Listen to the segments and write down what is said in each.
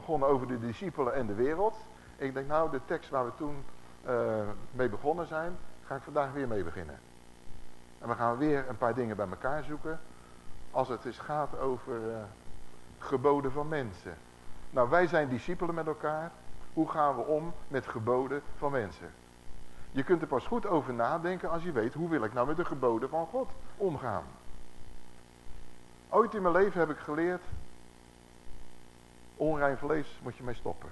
begonnen over de discipelen en de wereld. Ik denk nou, de tekst waar we toen uh, mee begonnen zijn, ga ik vandaag weer mee beginnen. En we gaan weer een paar dingen bij elkaar zoeken. Als het eens gaat over uh, geboden van mensen. Nou, wij zijn discipelen met elkaar. Hoe gaan we om met geboden van mensen? Je kunt er pas goed over nadenken als je weet hoe wil ik nou met de geboden van God omgaan. Ooit in mijn leven heb ik geleerd, onrein vlees moet je mee stoppen.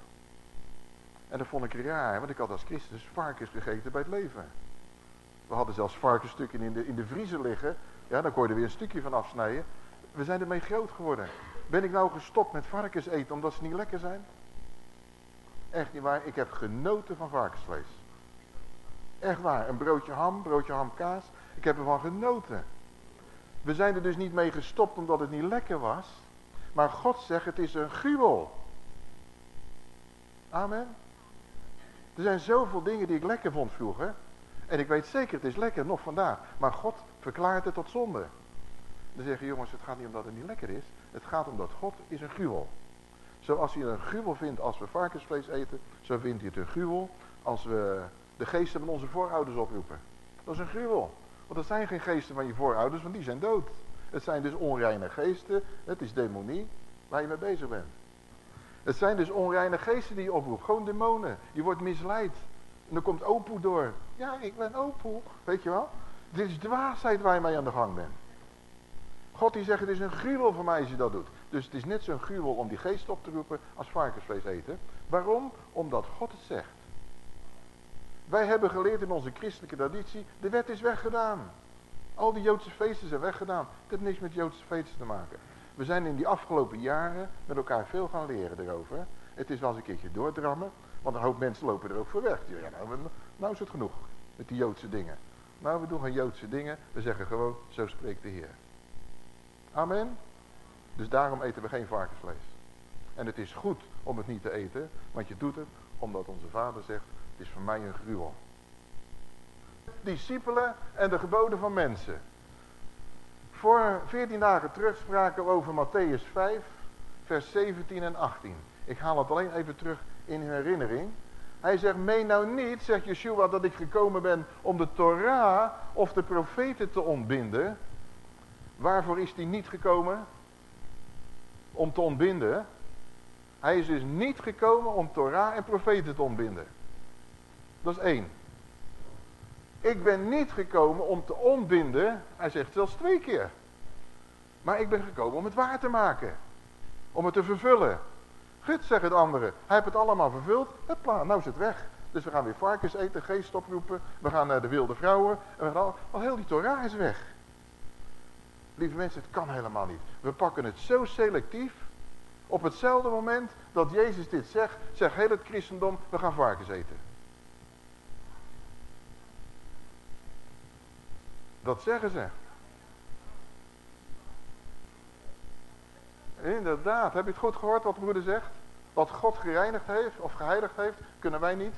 En dat vond ik raar, want ik had als Christus varkens gegeten bij het leven. We hadden zelfs varkensstukken in de, in de vriezer liggen. Ja, dan kon je er weer een stukje van afsnijden. We zijn ermee groot geworden. Ben ik nou gestopt met varkens eten omdat ze niet lekker zijn? Echt niet waar. Ik heb genoten van varkensvlees. Echt waar. Een broodje ham, broodje hamkaas. Ik heb ervan genoten. We zijn er dus niet mee gestopt omdat het niet lekker was. Maar God zegt het is een gruwel. Amen. Er zijn zoveel dingen die ik lekker vond vroeger. En ik weet zeker, het is lekker, nog vandaag. Maar God verklaart het tot zonde. Dan zeggen jongens, het gaat niet omdat het niet lekker is. Het gaat omdat God is een gruwel. Zoals hij een gruwel vindt als we varkensvlees eten, zo vindt hij het een gruwel als we de geesten van onze voorouders oproepen. Dat is een gruwel. Want dat zijn geen geesten van je voorouders, want die zijn dood. Het zijn dus onreine geesten, het is demonie waar je mee bezig bent. Het zijn dus onreine geesten die je oproept, gewoon demonen. Je wordt misleid. En dan komt opoe door. Ja, ik ben opoe, weet je wel. Dit is dwaasheid waar je mee aan de gang bent. God die zegt, het is een gruwel voor mij als je dat doet. Dus het is net zo'n gruwel om die geest op te roepen als varkensvlees eten. Waarom? Omdat God het zegt. Wij hebben geleerd in onze christelijke traditie, de wet is weggedaan. Al die Joodse feesten zijn weggedaan. Het heeft niks met Joodse feesten te maken. We zijn in die afgelopen jaren met elkaar veel gaan leren erover. Het is wel eens een keertje doordrammen, want een hoop mensen lopen er ook voor weg. Ja, nou, nou is het genoeg met die Joodse dingen. Nou, we doen geen Joodse dingen. We zeggen gewoon, zo spreekt de Heer. Amen. Dus daarom eten we geen varkensvlees. En het is goed om het niet te eten, want je doet het omdat onze vader zegt, het is voor mij een gruwel. Discipelen en de geboden van mensen. Voor 14 dagen terug spraken we over Matthäus 5, vers 17 en 18. Ik haal het alleen even terug in herinnering. Hij zegt, meen nou niet, zegt Yeshua, dat ik gekomen ben om de Torah of de profeten te ontbinden. Waarvoor is hij niet gekomen? Om te ontbinden. Hij is dus niet gekomen om Torah en profeten te ontbinden. Dat is één. Ik ben niet gekomen om te ontbinden. Hij zegt zelfs twee keer. Maar ik ben gekomen om het waar te maken. Om het te vervullen. Gut, zegt het andere. Hij heeft het allemaal vervuld. Het plan, nou is het weg. Dus we gaan weer varkens eten, geest oproepen. We gaan naar de wilde vrouwen. En we gaan al, al heel die Torah is weg. Lieve mensen, het kan helemaal niet. We pakken het zo selectief. Op hetzelfde moment dat Jezus dit zegt, zegt heel het christendom, we gaan varkens eten. Dat zeggen ze. Inderdaad, heb je het goed gehoord wat de broeder zegt? Wat God gereinigd heeft of geheiligd heeft, kunnen wij niet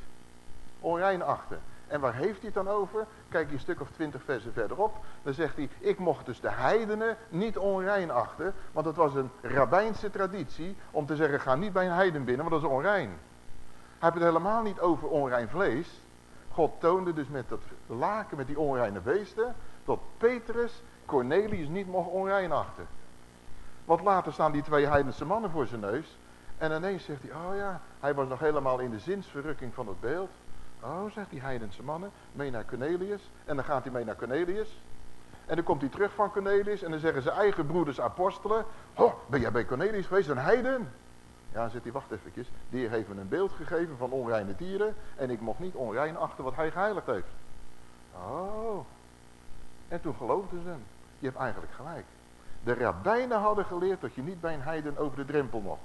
onrein achten. En waar heeft hij het dan over? Kijk je een stuk of twintig versen verderop. Dan zegt hij, ik mocht dus de heidenen niet onrein achten. Want het was een rabbijnse traditie om te zeggen, ga niet bij een heiden binnen, want dat is onrein. Hij heeft het helemaal niet over onrein vlees. God toonde dus met dat laken, met die onreine beesten, dat Petrus Cornelius niet mocht onrein achten. Want later staan die twee heidense mannen voor zijn neus. En ineens zegt hij, oh ja, hij was nog helemaal in de zinsverrukking van het beeld. Oh, zegt die heidense mannen, mee naar Cornelius. En dan gaat hij mee naar Cornelius. En dan komt hij terug van Cornelius en dan zeggen zijn eigen broeders apostelen. Oh, ben jij bij Cornelius geweest, een heiden? Ja, dan zegt hij, wacht even. Die heeft me een beeld gegeven van onreine dieren. En ik mocht niet onrein achter wat hij geheiligd heeft. Oh. En toen geloofden ze hem. Je hebt eigenlijk gelijk. De rabbijnen hadden geleerd dat je niet bij een heiden over de drempel mocht.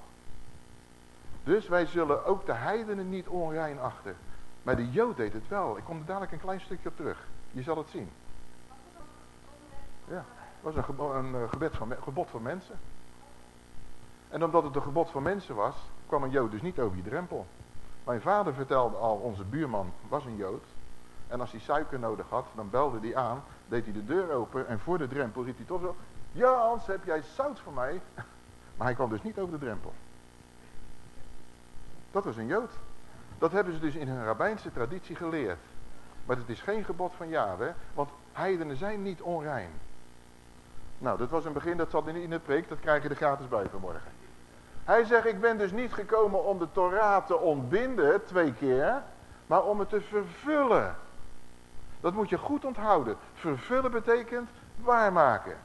Dus wij zullen ook de heidenen niet onrein achten. Maar de Jood deed het wel. Ik kom er dadelijk een klein stukje op terug. Je zal het zien. Ja, het was een, eh, gebed van, gebod van mensen. En omdat het een gebod van mensen was, kwam een Jood dus niet over die drempel. Mijn vader vertelde al, onze buurman was een Jood. En als hij suiker nodig had, dan belde hij aan, deed hij de deur open en voor de drempel riep hij toch zo... Ja Hans, heb jij zout voor mij? Maar hij kwam dus niet over de drempel. Dat was een Jood. Dat hebben ze dus in hun rabbijnse traditie geleerd. Maar het is geen gebod van Yahweh, want heidenen zijn niet onrein. Nou, dat was een begin, dat zat in het preek, dat krijg je er gratis bij vanmorgen. Hij zegt, ik ben dus niet gekomen om de Torah te ontbinden, twee keer, maar om het te vervullen. Dat moet je goed onthouden. Vervullen betekent waarmaken.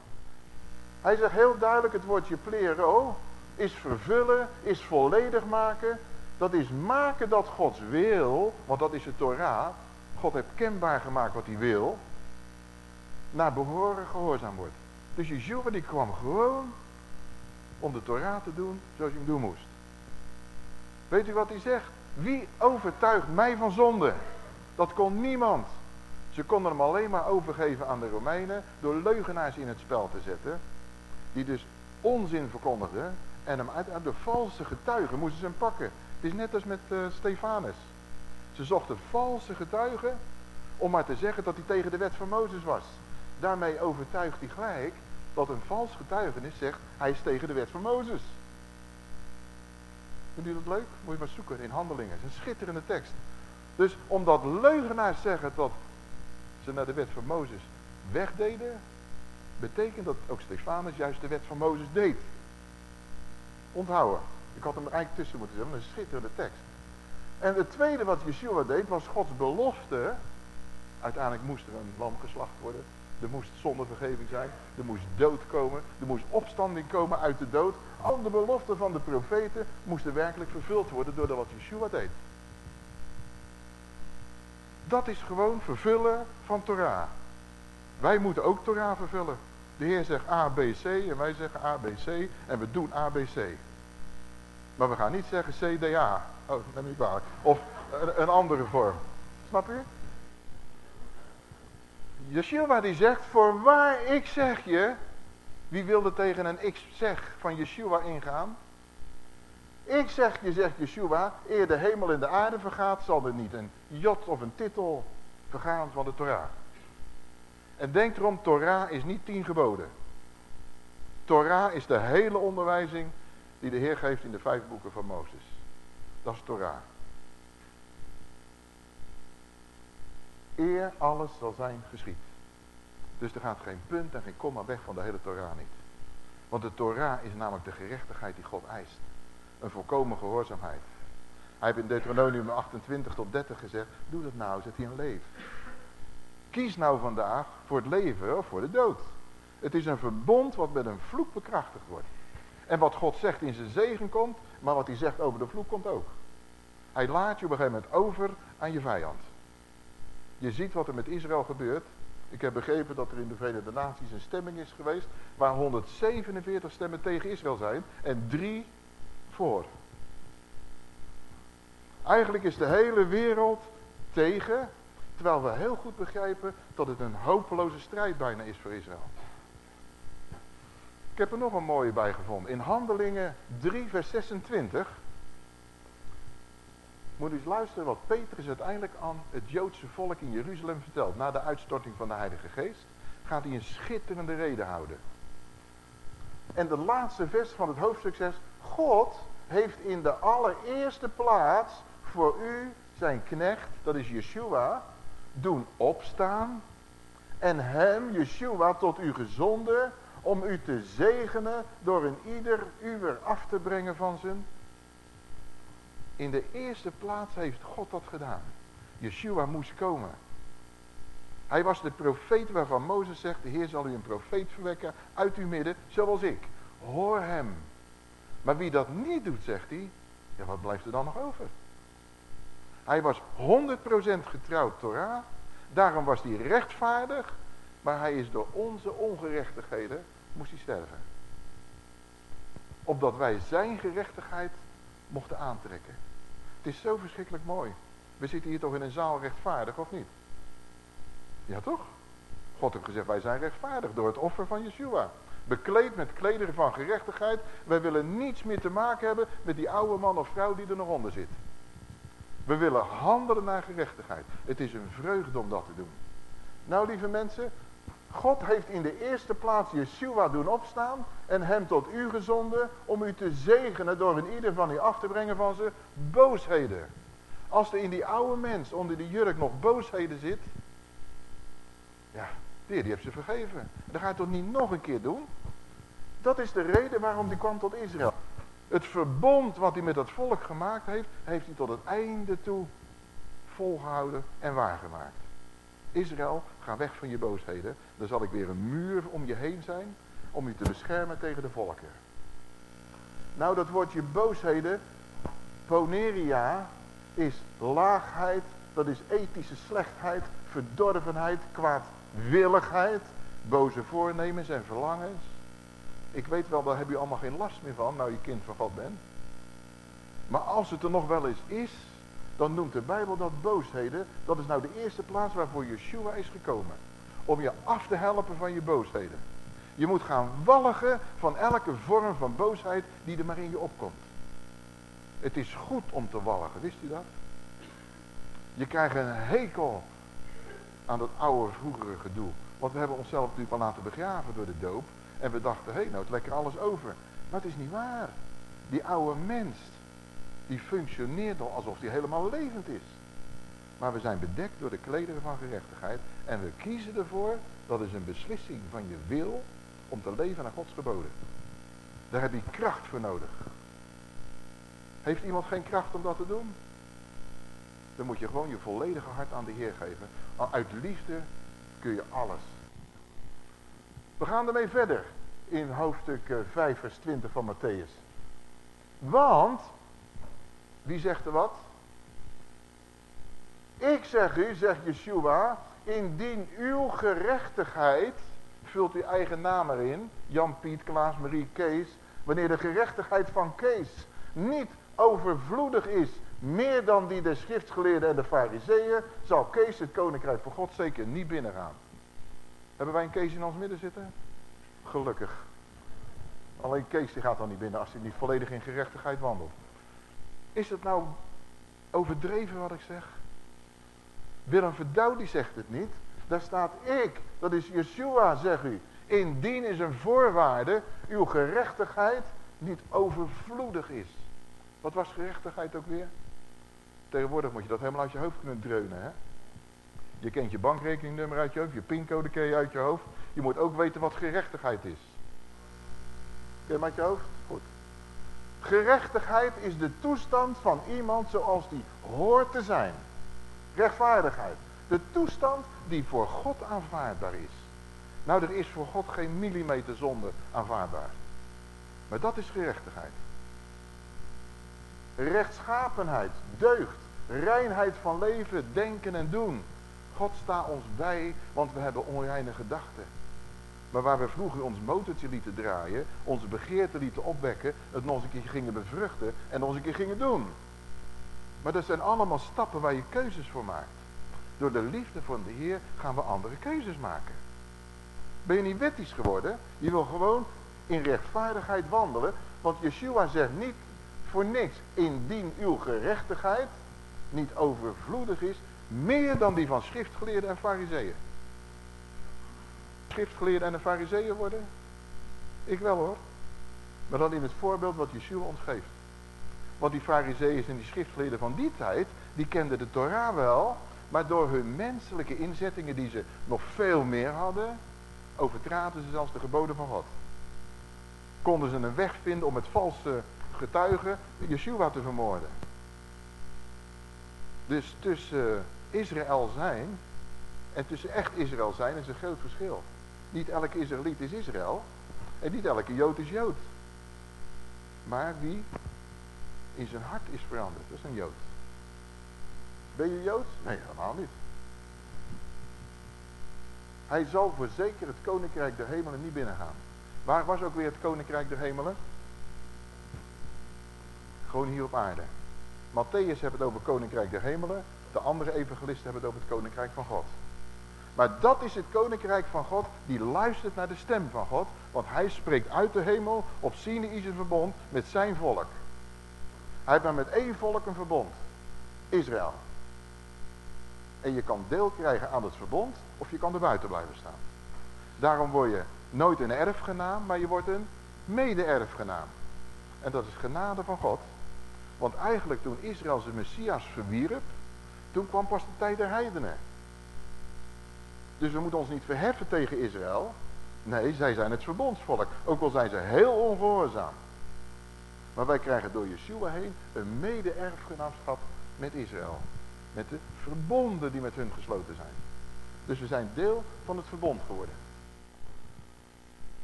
Hij zegt heel duidelijk, het woordje plero is vervullen, is volledig maken. Dat is maken dat Gods wil, want dat is de Torah. God heeft kenbaar gemaakt wat hij wil. Naar behoren gehoorzaam wordt. Dus Yeshua die kwam gewoon om de Torah te doen zoals hij hem doen moest. Weet u wat hij zegt? Wie overtuigt mij van zonde? Dat kon niemand. Ze konden hem alleen maar overgeven aan de Romeinen door leugenaars in het spel te zetten. Die dus onzin verkondigden en hem uit, de valse getuigen moesten ze hem pakken. Het is net als met uh, Stefanus. Ze zochten valse getuigen om maar te zeggen dat hij tegen de wet van Mozes was. Daarmee overtuigt hij gelijk dat een vals getuigenis zegt, hij is tegen de wet van Mozes. Vindt u dat leuk? Moet je maar zoeken in handelingen. Het is een schitterende tekst. Dus omdat leugenaars zeggen dat ze naar de wet van Mozes wegdeden, betekent dat ook Stefanus juist de wet van Mozes deed. Onthouden. Ik had hem er eigenlijk tussen moeten zetten, een schitterende tekst. En het tweede wat Yeshua deed was Gods belofte. Uiteindelijk moest er een lam geslacht worden. Er moest zondevergeving zijn. Er moest dood komen. Er moest opstanding komen uit de dood. Al de beloften van de profeten moesten werkelijk vervuld worden door wat Yeshua deed. Dat is gewoon vervullen van Torah. Wij moeten ook Torah vervullen. De Heer zegt A, B, C en wij zeggen A, B, C en we doen A, B, C. Maar we gaan niet zeggen C, D, A. Oh, neem niet kwalijk. Of een, andere vorm. Snap je? Yeshua die zegt, voor waar ik zeg je, wie wilde tegen een ik zeg van Yeshua ingaan? Ik zeg je, zegt Yeshua, eer de hemel en de aarde vergaat, zal er niet een jot of een titel vergaan van de Torah. En denk erom, Torah is niet tien geboden. Torah is de hele onderwijzing die de Heer geeft in de vijf boeken van Mozes. Dat is Torah. Eer alles zal zijn geschied. Dus er gaat geen punt en geen komma weg van de hele Torah niet. Want de Torah is namelijk de gerechtigheid die God eist. Een volkomen gehoorzaamheid. Hij heeft in Deuteronomium 28 tot 30 gezegd, doe dat nou, zet hij een leef. Kies nou vandaag voor het leven of voor de dood. Het is een verbond wat met een vloek bekrachtigd wordt. En wat God zegt in zijn zegen komt, maar wat hij zegt over de vloek komt ook. Hij laat je op een gegeven moment over aan je vijand. Je ziet wat er met Israël gebeurt. Ik heb begrepen dat er in de Verenigde Naties een stemming is geweest waar 147 stemmen tegen Israël zijn en drie voor. Eigenlijk is de hele wereld tegen, terwijl we heel goed begrijpen dat het een hopeloze strijd bijna is voor Israël. Ik heb er nog een mooie bij gevonden. In Handelingen 3 vers 26 moet eens luisteren wat Petrus uiteindelijk aan het Joodse volk in Jeruzalem vertelt. Na de uitstorting van de Heilige Geest gaat hij een schitterende reden houden. En de laatste vers van het hoofdstuk zegt, God heeft in de allereerste plaats voor u zijn knecht, dat is Yeshua, doen opstaan. En hem, Yeshua, tot u gezonden om u te zegenen door een ieder uur af te brengen van zijn in de eerste plaats heeft God dat gedaan. Yeshua moest komen. Hij was de profeet waarvan Mozes zegt, de Heer zal u een profeet verwekken uit uw midden, zoals ik. Hoor hem. Maar wie dat niet doet, zegt hij, ja wat blijft er dan nog over? Hij was 100% getrouwd Torah, daarom was hij rechtvaardig, maar hij is door onze ongerechtigheden, moest hij sterven. Opdat wij zijn gerechtigheid mochten aantrekken. Het is zo verschrikkelijk mooi. We zitten hier toch in een zaal rechtvaardig, of niet? Ja toch? God heeft gezegd, wij zijn rechtvaardig door het offer van Yeshua. Bekleed met klederen van gerechtigheid. Wij willen niets meer te maken hebben met die oude man of vrouw die er nog onder zit. We willen handelen naar gerechtigheid. Het is een vreugde om dat te doen. Nou lieve mensen, God heeft in de eerste plaats Yeshua doen opstaan en hem tot u gezonden om u te zegenen door in ieder van u af te brengen van zijn boosheden. Als er in die oude mens onder die jurk nog boosheden zit, ja, die, heeft ze vergeven. Dat ga je toch niet nog een keer doen? Dat is de reden waarom hij kwam tot Israël. Het verbond wat hij met dat volk gemaakt heeft, heeft hij tot het einde toe volgehouden en waargemaakt. Israël, ga weg van je boosheden. Dan zal ik weer een muur om je heen zijn om je te beschermen tegen de volken. Nou, dat woordje boosheden, poneria, is laagheid, dat is ethische slechtheid, verdorvenheid, kwaadwilligheid, boze voornemens en verlangens. Ik weet wel, daar heb je allemaal geen last meer van, nou je kind van God bent. Maar als het er nog wel eens is, dan noemt de Bijbel dat boosheden. Dat is nou de eerste plaats waarvoor Yeshua is gekomen. Om je af te helpen van je boosheden. Je moet gaan walgen van elke vorm van boosheid die er maar in je opkomt. Het is goed om te walgen, wist u dat? Je krijgt een hekel aan dat oude vroegere gedoe. Want we hebben onszelf natuurlijk al laten begraven door de doop. En we dachten, hé, hey, nou het lekker alles over. Maar het is niet waar. Die oude mens, die functioneert al alsof die helemaal levend is. Maar we zijn bedekt door de klederen van gerechtigheid. En we kiezen ervoor, dat is een beslissing van je wil, om te leven naar Gods geboden. Daar heb je kracht voor nodig. Heeft iemand geen kracht om dat te doen? Dan moet je gewoon je volledige hart aan de Heer geven. Uit liefde kun je alles. We gaan ermee verder in hoofdstuk 5 vers 20 van Matthäus. Want, wie zegt er wat? Ik zeg u, zegt Yeshua, indien uw gerechtigheid, vult uw eigen naam erin, Jan, Piet, Klaas, Marie, Kees, wanneer de gerechtigheid van Kees niet overvloedig is, meer dan die de schriftgeleerden en de fariseeën, zal Kees het koninkrijk van God zeker niet binnengaan. Hebben wij een Kees in ons midden zitten? Gelukkig. Alleen Kees die gaat dan niet binnen als hij niet volledig in gerechtigheid wandelt. Is het nou overdreven wat ik zeg? Willem Verdouw die zegt het niet. Daar staat ik, dat is Yeshua zeg u. Indien is een voorwaarde uw gerechtigheid niet overvloedig is. Wat was gerechtigheid ook weer? Tegenwoordig moet je dat helemaal uit je hoofd kunnen dreunen. Hè? Je kent je bankrekeningnummer uit je hoofd, je pincode ken je uit je hoofd. Je moet ook weten wat gerechtigheid is. Ken je hem uit je hoofd? Goed. Gerechtigheid is de toestand van iemand zoals die hoort te zijn. Rechtvaardigheid. De toestand die voor God aanvaardbaar is. Nou, er is voor God geen millimeter zonde aanvaardbaar. Maar dat is gerechtigheid. Rechtschapenheid, deugd, reinheid van leven, denken en doen. God sta ons bij, want we hebben onreine gedachten. Maar waar we vroeger ons motortje lieten draaien, onze begeerte lieten opwekken, het nog eens een keer gingen bevruchten en nog eens een keer gingen doen. Maar dat zijn allemaal stappen waar je keuzes voor maakt. Door de liefde van de Heer gaan we andere keuzes maken. Ben je niet wettisch geworden? Je wil gewoon in rechtvaardigheid wandelen. Want Yeshua zegt niet voor niks. Indien uw gerechtigheid niet overvloedig is. Meer dan die van schriftgeleerden en fariseeën. Schriftgeleerden en de fariseeën worden? Ik wel hoor. Maar dan in het voorbeeld wat Yeshua ons geeft. Want die fariseeën en die schriftgeleerden van die tijd, die kenden de Torah wel, maar door hun menselijke inzettingen die ze nog veel meer hadden, overtraden ze zelfs de geboden van God. Konden ze een weg vinden om het valse getuigen Yeshua te vermoorden. Dus tussen Israël zijn en tussen echt Israël zijn is een groot verschil. Niet elke Israëliet is Israël en niet elke Jood is Jood. Maar wie in zijn hart is veranderd. Dat is een Jood. Ben je Jood? Nee, helemaal niet. Hij zal voor zeker het koninkrijk der hemelen niet binnengaan. Waar was ook weer het koninkrijk der hemelen? Gewoon hier op aarde. Matthäus heeft het over koninkrijk der hemelen. De andere evangelisten hebben het over het koninkrijk van God. Maar dat is het koninkrijk van God die luistert naar de stem van God. Want hij spreekt uit de hemel op Sinaïse verbond met zijn volk. Hij heeft maar met één volk een verbond. Israël. En je kan deel krijgen aan het verbond of je kan er buiten blijven staan. Daarom word je nooit een erfgenaam, maar je wordt een mede-erfgenaam. En dat is genade van God. Want eigenlijk toen Israël zijn Messias verwierp, toen kwam pas de tijd der heidenen. Dus we moeten ons niet verheffen tegen Israël. Nee, zij zijn het verbondsvolk. Ook al zijn ze heel ongehoorzaam. Maar wij krijgen door Yeshua heen een mede-erfgenaamschap met Israël. Met de verbonden die met hun gesloten zijn. Dus we zijn deel van het verbond geworden.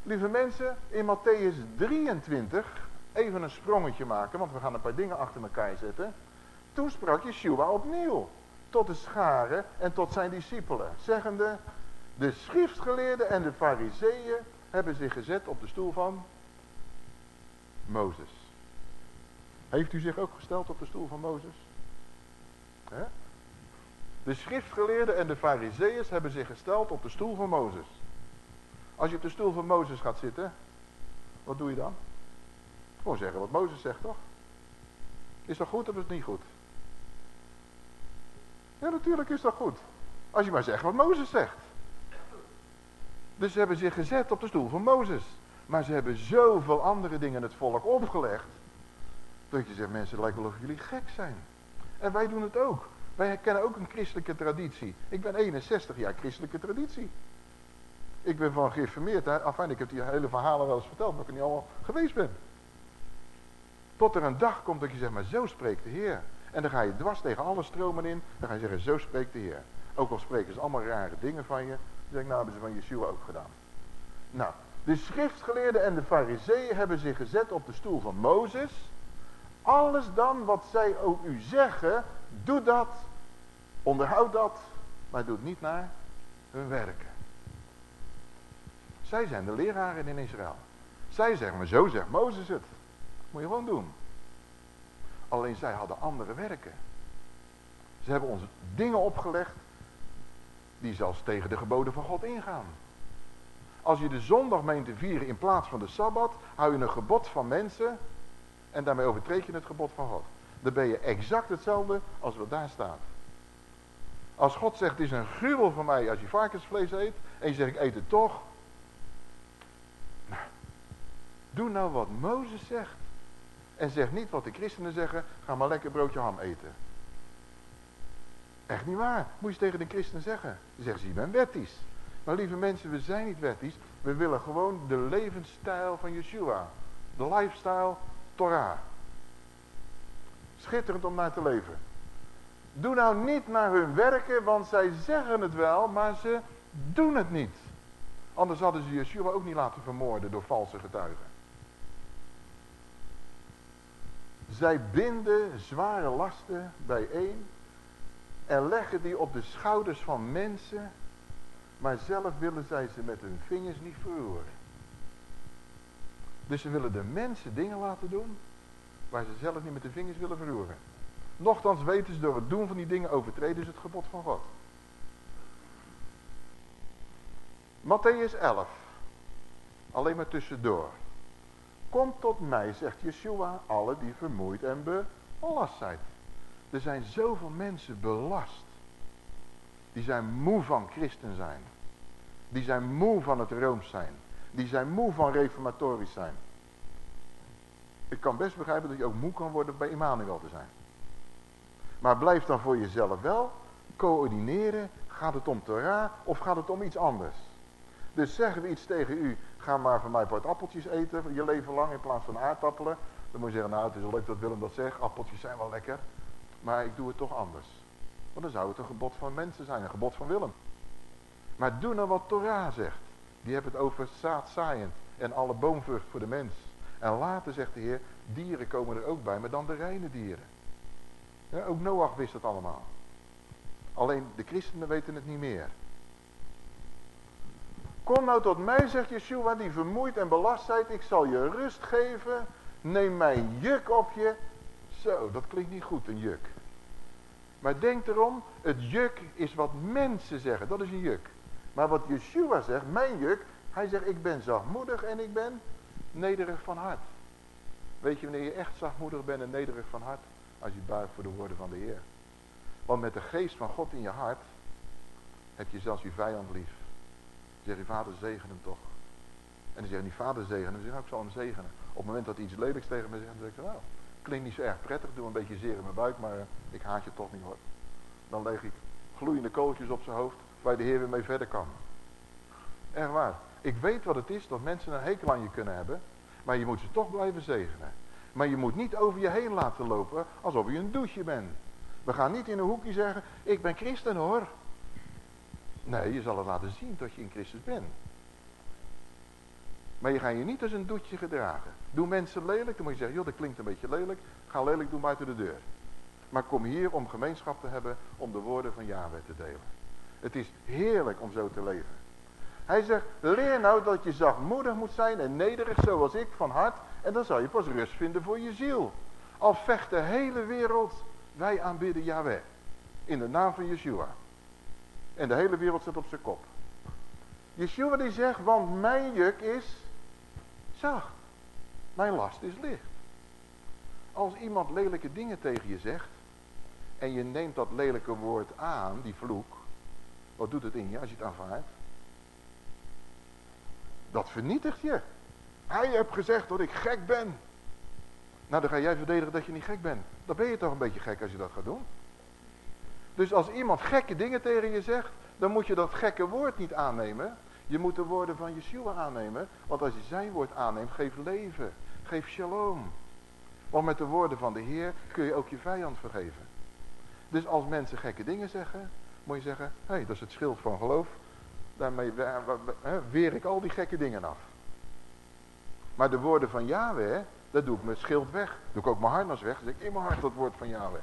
Lieve mensen, in Matthäus 23, even een sprongetje maken, want we gaan een paar dingen achter elkaar zetten. Toen sprak Yeshua opnieuw tot de scharen en tot zijn discipelen, zeggende, de schriftgeleerden en de fariseeën hebben zich gezet op de stoel van Mozes. Heeft u zich ook gesteld op de stoel van Mozes? De schriftgeleerden en de fariseeën hebben zich gesteld op de stoel van Mozes. Als je op de stoel van Mozes gaat zitten, wat doe je dan? Gewoon zeggen wat Mozes zegt, toch? Is dat goed of is het niet goed? Ja, natuurlijk is dat goed. Als je maar zegt wat Mozes zegt. Dus ze hebben zich gezet op de stoel van Mozes. Maar ze hebben zoveel andere dingen het volk opgelegd. Dat je zegt, mensen, lijkt wel of jullie gek zijn. En wij doen het ook. Wij kennen ook een christelijke traditie. Ik ben 61 jaar christelijke traditie. Ik ben van geïnformeerd. Enfin, ik heb die hele verhalen wel eens verteld, maar ik er niet allemaal geweest ben. Tot er een dag komt dat je zegt, maar zo spreekt de Heer. En dan ga je dwars tegen alle stromen in. Dan ga je zeggen, zo spreekt de Heer. Ook al spreken ze allemaal rare dingen van je. Dan zeg ik, nou hebben ze van Yeshua ook gedaan. Nou, de schriftgeleerden en de fariseeën hebben zich gezet op de stoel van Mozes. Alles dan wat zij ook u zeggen, doe dat, onderhoud dat, maar doe het niet naar hun werken. Zij zijn de leraren in Israël. Zij zeggen, maar zo zegt Mozes het. Moet je gewoon doen. Alleen zij hadden andere werken. Ze hebben ons dingen opgelegd die zelfs tegen de geboden van God ingaan. Als je de zondag meent te vieren in plaats van de Sabbat, hou je een gebod van mensen en daarmee overtreed je het gebod van God. Dan ben je exact hetzelfde als wat daar staat. Als God zegt, het is een gruwel voor mij als je varkensvlees eet, en je zegt, ik eet het toch. Nou, doe nou wat Mozes zegt. En zeg niet wat de christenen zeggen, ga maar lekker broodje ham eten. Echt niet waar. Moet je tegen de christenen zeggen. Dan zeggen ze, je bent wettisch. Maar lieve mensen, we zijn niet wettisch. We willen gewoon de levensstijl van Yeshua. De lifestyle Torah. Schitterend om naar te leven. Doe nou niet naar hun werken, want zij zeggen het wel, maar ze doen het niet. Anders hadden ze Yeshua ook niet laten vermoorden door valse getuigen. Zij binden zware lasten bijeen en leggen die op de schouders van mensen, maar zelf willen zij ze met hun vingers niet verroeren. Dus ze willen de mensen dingen laten doen waar ze zelf niet met de vingers willen verroeren. Nochtans weten ze door het doen van die dingen overtreden ze het gebod van God. Matthäus 11. Alleen maar tussendoor. Kom tot mij, zegt Yeshua, alle die vermoeid en belast zijn. Er zijn zoveel mensen belast. Die zijn moe van christen zijn. Die zijn moe van het Rooms zijn. Die zijn moe van reformatorisch zijn. Ik kan best begrijpen dat je ook moe kan worden bij Immanuel te zijn. Maar blijf dan voor jezelf wel coördineren. Gaat het om Torah of gaat het om iets anders? Dus zeggen we iets tegen u, ga maar van mij wat appeltjes eten je leven lang in plaats van aardappelen. Dan moet je zeggen, nou het is wel leuk dat Willem dat zegt, appeltjes zijn wel lekker. Maar ik doe het toch anders. Want dan zou het een gebod van mensen zijn, een gebod van Willem. Maar doe nou wat Torah zegt. Die hebben het over zaad zaaiend en alle boomvrucht voor de mens. En later zegt de Heer, dieren komen er ook bij, maar dan de reine dieren. Ook Noach wist het allemaal. Alleen de christenen weten het niet meer. Kom nou tot mij, zegt Yeshua, die vermoeid en belast zijt. Ik zal je rust geven. Neem mijn juk op je. Zo, dat klinkt niet goed, een juk. Maar denk erom, het juk is wat mensen zeggen. Dat is een juk. Maar wat Yeshua zegt, mijn juk. Hij zegt, ik ben zachtmoedig en ik ben nederig van hart. Weet je wanneer je echt zachtmoedig bent en nederig van hart? Als je buigt voor de woorden van de Heer. Want met de geest van God in je hart heb je zelfs je vijand lief. Zeg je vader zegen hem toch. En dan zegt die vader zegen hem. Dan zeg ik, nou, ik zal hem zegenen. Op het moment dat hij iets lelijks tegen me zegt, dan zeg ik, nou, klinkt niet zo erg prettig. Doe een beetje zeer in mijn buik, maar ik haat je toch niet hoor. Dan leg ik gloeiende kooltjes op zijn hoofd, waar de Heer weer mee verder kan. Echt waar. Ik weet wat het is dat mensen een hekel aan je kunnen hebben, maar je moet ze toch blijven zegenen. Maar je moet niet over je heen laten lopen alsof je een douche bent. We gaan niet in een hoekje zeggen, ik ben christen hoor. Nee, je zal het laten zien dat je in Christus bent. Maar je gaat je niet als een doetje gedragen. Doe mensen lelijk, dan moet je zeggen, joh dat klinkt een beetje lelijk. Ga lelijk doen buiten de deur. Maar kom hier om gemeenschap te hebben, om de woorden van Yahweh te delen. Het is heerlijk om zo te leven. Hij zegt, leer nou dat je zachtmoedig moet zijn en nederig zoals ik van hart. En dan zal je pas rust vinden voor je ziel. Al vecht de hele wereld, wij aanbidden Yahweh. In de naam van Yeshua. En de hele wereld zit op zijn kop. Yeshua die zegt, want mijn juk is zacht. Mijn last is licht. Als iemand lelijke dingen tegen je zegt, en je neemt dat lelijke woord aan, die vloek, wat doet het in je als je het aanvaardt? Dat vernietigt je. Hij heeft gezegd dat ik gek ben. Nou, dan ga jij verdedigen dat je niet gek bent. Dan ben je toch een beetje gek als je dat gaat doen. Dus als iemand gekke dingen tegen je zegt, dan moet je dat gekke woord niet aannemen. Je moet de woorden van Yeshua aannemen. Want als je zijn woord aanneemt, geef leven. Geef shalom. Want met de woorden van de Heer kun je ook je vijand vergeven. Dus als mensen gekke dingen zeggen, moet je zeggen, hé, hey, dat is het schild van geloof. Daarmee weer ik al die gekke dingen af. Maar de woorden van Yahweh, dat doe ik mijn schild weg. Doe ik ook mijn harnas weg. Dan zeg ik in mijn hart dat woord van Yahweh.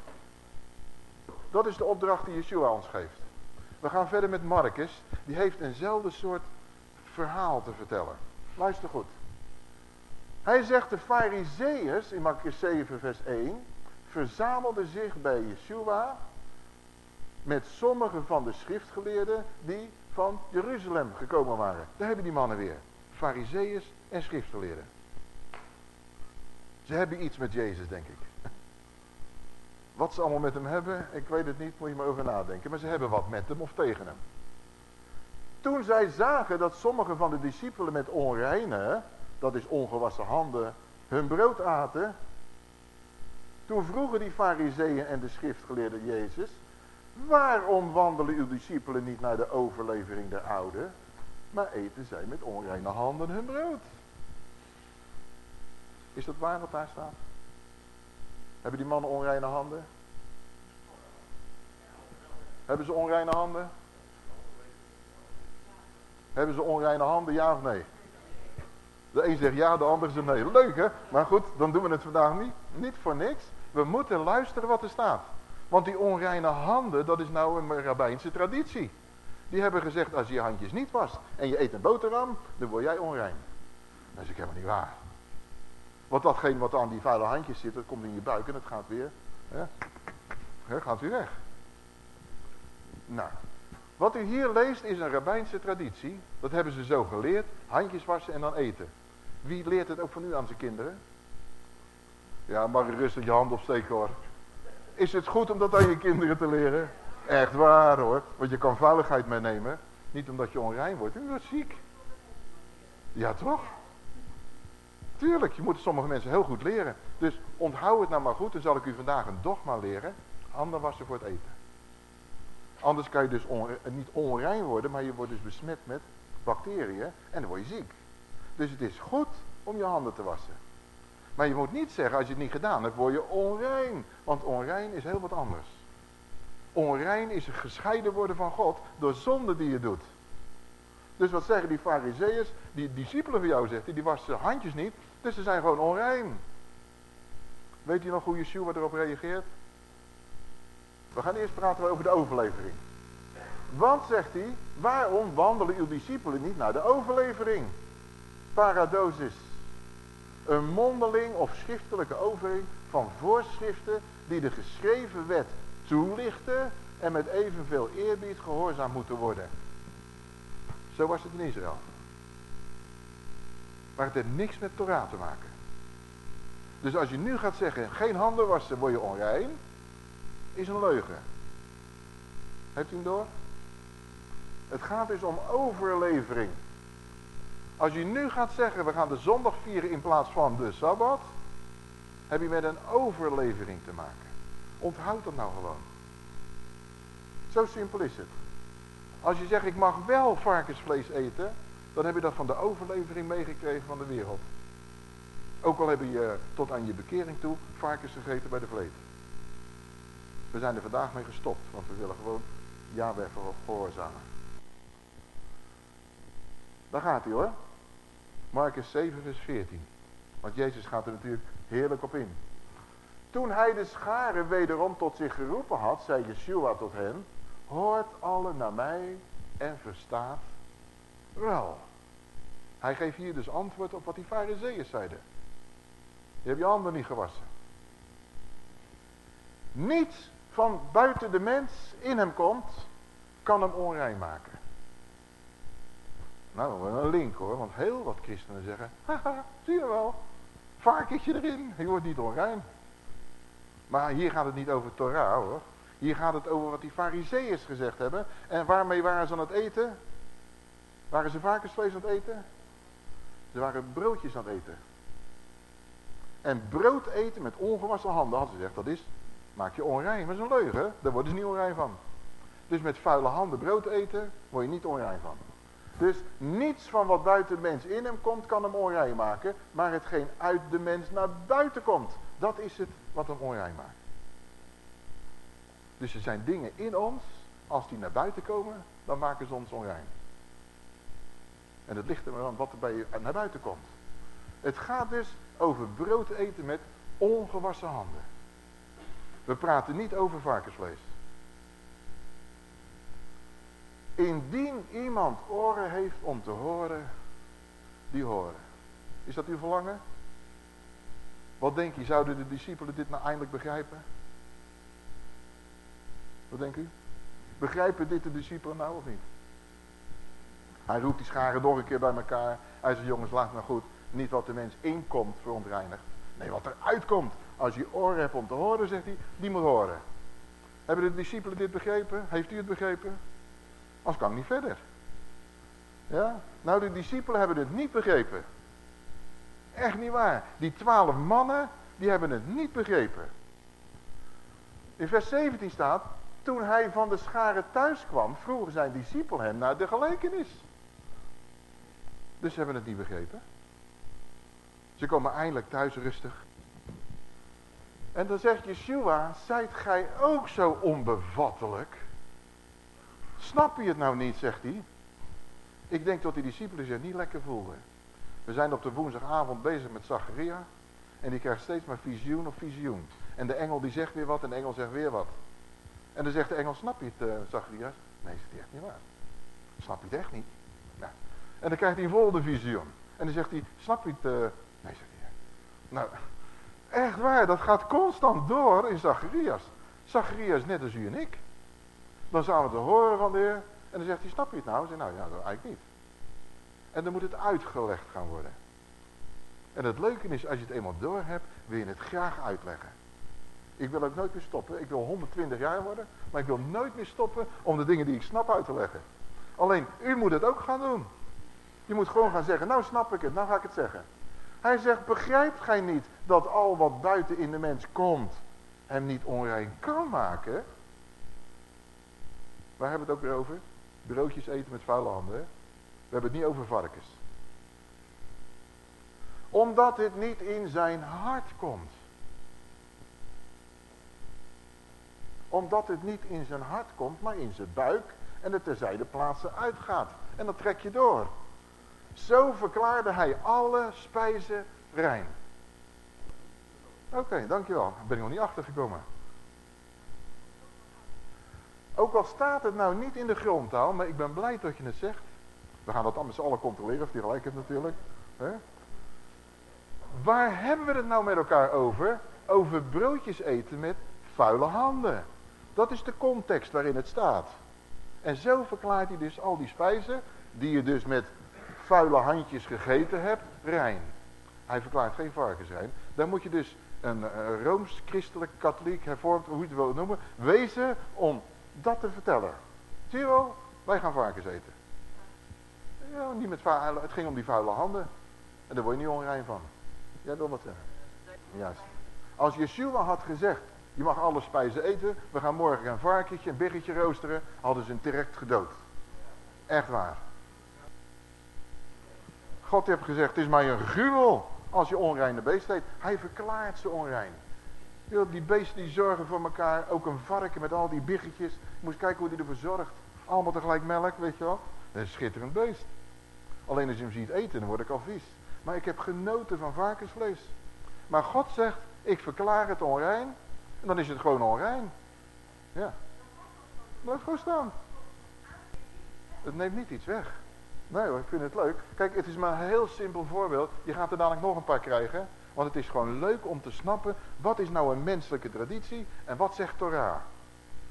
Dat is de opdracht die Yeshua ons geeft. We gaan verder met Marcus. Die heeft eenzelfde soort verhaal te vertellen. Luister goed. Hij zegt de fariseeërs in Marcus 7 vers 1 verzamelden zich bij Yeshua met sommige van de schriftgeleerden die van Jeruzalem gekomen waren. Daar hebben die mannen weer. Fariseeërs en schriftgeleerden. Ze hebben iets met Jezus, denk ik. Wat ze allemaal met hem hebben, ik weet het niet, moet je maar over nadenken. Maar ze hebben wat met hem of tegen hem. Toen zij zagen dat sommige van de discipelen met onreine, dat is ongewassen handen, hun brood aten. Toen vroegen die fariseeën en de schriftgeleerden Jezus, waarom wandelen uw discipelen niet naar de overlevering der oude, maar eten zij met onreine handen hun brood? Is dat waar wat daar staat? Hebben die mannen onreine handen? Hebben ze onreine handen? Hebben ze onreine handen, ja of nee? De een zegt ja, de ander zegt nee. Leuk hè? Maar goed, dan doen we het vandaag niet, niet voor niks. We moeten luisteren wat er staat. Want die onreine handen, dat is nou een rabbijnse traditie. Die hebben gezegd, als je je handjes niet wast en je eet een boterham, dan word jij onrein. Dat is ook helemaal niet waar. Want datgene wat aan die vuile handjes zit, dat komt in je buik en het gaat weer, gaat weer weg. Nou, wat u hier leest is een rabbijnse traditie. Dat hebben ze zo geleerd. Handjes wassen en dan eten. Wie leert het ook van u aan zijn kinderen? Ja, mag je rustig je hand opsteken hoor. Is het goed om dat aan je kinderen te leren? Echt waar hoor. Want je kan veiligheid meenemen. Niet omdat je onrein wordt. U wordt ziek. Ja toch? Tuurlijk, je moet sommige mensen heel goed leren. Dus onthoud het nou maar goed. Dan zal ik u vandaag een dogma leren. Handen wassen voor het eten. Anders kan je dus niet onrein worden, maar je wordt dus besmet met bacteriën en dan word je ziek. Dus het is goed om je handen te wassen. Maar je moet niet zeggen, als je het niet gedaan hebt, word je onrein. Want onrein is heel wat anders. Onrein is gescheiden worden van God door zonde die je doet. Dus wat zeggen die fariseeërs? Die discipelen van jou zegt, die wassen handjes niet, dus ze zijn gewoon onrein. Weet je nog hoe Yeshua erop reageert? We gaan eerst praten over de overlevering. Want, zegt hij, waarom wandelen uw discipelen niet naar de overlevering? Paradosis. Een mondeling of schriftelijke overlevering van voorschriften die de geschreven wet toelichten en met evenveel eerbied gehoorzaam moeten worden. Zo was het in Israël. Maar het heeft niks met Torah te maken. Dus als je nu gaat zeggen, geen handen wassen, word je onrein is een leugen. Heeft u hem door? Het gaat dus om overlevering. Als je nu gaat zeggen, we gaan de zondag vieren in plaats van de Sabbat, heb je met een overlevering te maken. Onthoud dat nou gewoon. Zo simpel is het. Als je zegt, ik mag wel varkensvlees eten, dan heb je dat van de overlevering meegekregen van de wereld. Ook al heb je tot aan je bekering toe varkens gegeten bij de vleet. We zijn er vandaag mee gestopt, want we willen gewoon Yahweh gehoorzamen. Daar gaat hij hoor. Marcus 7 vers 14. Want Jezus gaat er natuurlijk heerlijk op in. Toen hij de scharen wederom tot zich geroepen had, zei Yeshua tot hen, hoort alle naar mij en verstaat wel. Hij geeft hier dus antwoord op wat die fariseeën zeiden. Je hebt je handen niet gewassen. Niets van buiten de mens in hem komt, kan hem onrein maken. Nou, een link hoor, want heel wat christenen zeggen, haha, zie je wel, varkentje erin, je wordt niet onrein. Maar hier gaat het niet over Torah hoor. Hier gaat het over wat die fariseeërs gezegd hebben. En waarmee waren ze aan het eten? Waren ze varkensvlees aan het eten? Ze waren broodjes aan het eten. En brood eten met ongewassen handen, had ze gezegd, dat is, maak je onrein. Maar is een leugen, daar worden ze niet onrein van. Dus met vuile handen brood eten, word je niet onrein van. Dus niets van wat buiten de mens in hem komt, kan hem onrein maken. Maar hetgeen uit de mens naar buiten komt, dat is het wat hem onrein maakt. Dus er zijn dingen in ons, als die naar buiten komen, dan maken ze ons onrein. En het ligt er maar aan wat er bij je naar buiten komt. Het gaat dus over brood eten met ongewassen handen. We praten niet over varkensvlees. Indien iemand oren heeft om te horen, die horen. Is dat uw verlangen? Wat denk je, zouden de discipelen dit nou eindelijk begrijpen? Wat u? Begrijpen dit de discipelen nou of niet? Hij roept die scharen nog een keer bij elkaar. Hij zegt, jongens, laat nou goed. Niet wat de mens inkomt verontreinigt. Nee, wat er uitkomt. Als je oren hebt om te horen, zegt hij, die moet horen. Hebben de discipelen dit begrepen? Heeft u het begrepen? Als kan ik niet verder. Ja? Nou, de discipelen hebben het niet begrepen. Echt niet waar. Die twaalf mannen, die hebben het niet begrepen. In vers 17 staat, toen hij van de scharen thuis kwam, vroegen zijn discipel hem naar de gelijkenis. Dus ze hebben het niet begrepen. Ze komen eindelijk thuis rustig. En dan zegt Yeshua, zijt gij ook zo onbevattelijk? Snap je het nou niet, zegt hij. Ik denk dat die discipelen zich niet lekker voelden. We zijn op de woensdagavond bezig met Zacharia. En die krijgt steeds maar visioen of visioen. En de engel die zegt weer wat en de engel zegt weer wat. En dan zegt de engel, snap je het, uh, Zacharias? Nee, zegt hij echt niet waar. Snap je het echt niet? En dan krijgt hij een volgende visioen. En dan zegt hij, snap je het? Uh... Nee, zegt hij. Nou, echt waar, dat gaat constant door in Zacharias. Zacharias net als u en ik. Dan zouden we te horen van. En dan zegt hij, snap je het nou? Zeg, nou ja, dat eigenlijk niet. En dan moet het uitgelegd gaan worden. En het leuke is, als je het eenmaal door hebt, wil je het graag uitleggen. Ik wil ook nooit meer stoppen. Ik wil 120 jaar worden, maar ik wil nooit meer stoppen om de dingen die ik snap uit te leggen. Alleen, u moet het ook gaan doen. Je moet gewoon gaan zeggen, nou snap ik het, nou ga ik het zeggen. Hij zegt, begrijpt gij niet dat al wat buiten in de mens komt, hem niet onrein kan maken? Waar hebben we het ook weer over? Broodjes eten met vuile handen. We hebben het niet over varkens. Omdat het niet in zijn hart komt. Omdat het niet in zijn hart komt, maar in zijn buik en de terzijde plaatsen uitgaat. En dat trek je door. Zo verklaarde hij alle spijzen rein. Oké, dankjewel. Daar ben ik nog niet achter gekomen. Ook al staat het nou niet in de grondtaal, maar ik ben blij dat je het zegt. We gaan dat dan met z'n allen controleren, of die gelijk heeft natuurlijk. Waar hebben we het nou met elkaar over? Over broodjes eten met vuile handen. Dat is de context waarin het staat. En zo verklaart hij dus al die spijzen, die je dus met vuile handjes gegeten hebt, rein. Hij verklaart geen varkensrein. Dan moet je dus een, een rooms-christelijk, katholiek, hervormd, hoe je het wil noemen, wezen om dat te vertellen. Zie je wel? Wij gaan varkens eten. Ja, niet met vuile, het ging om die vuile handen. En daar word je niet onrein van. Jij wil wat zeggen? Juist. Als Yeshua had gezegd, je mag alle spijzen eten, we gaan morgen een varkentje, een biggetje roosteren, hadden ze hem direct gedood. Echt waar. God heeft gezegd, het is mij een gruwel als je onreine beest eet. Hij verklaart ze onrein. Die beesten die zorgen voor elkaar, ook een varken met al die biggetjes. Je moest kijken hoe die ervoor zorgt. Allemaal tegelijk melk, weet je wel. Een schitterend beest. Alleen als je hem ziet eten, dan word ik al vies. Maar ik heb genoten van varkensvlees. Maar God zegt, ik verklaar het onrein. Dan is het gewoon onrein. Ja. Blijf gewoon staan. Het neemt niet iets weg. Nee hoor, ik vind het leuk. Kijk, het is maar een heel simpel voorbeeld. Je gaat er dadelijk nog een paar krijgen. Want het is gewoon leuk om te snappen, wat is nou een menselijke traditie en wat zegt Torah.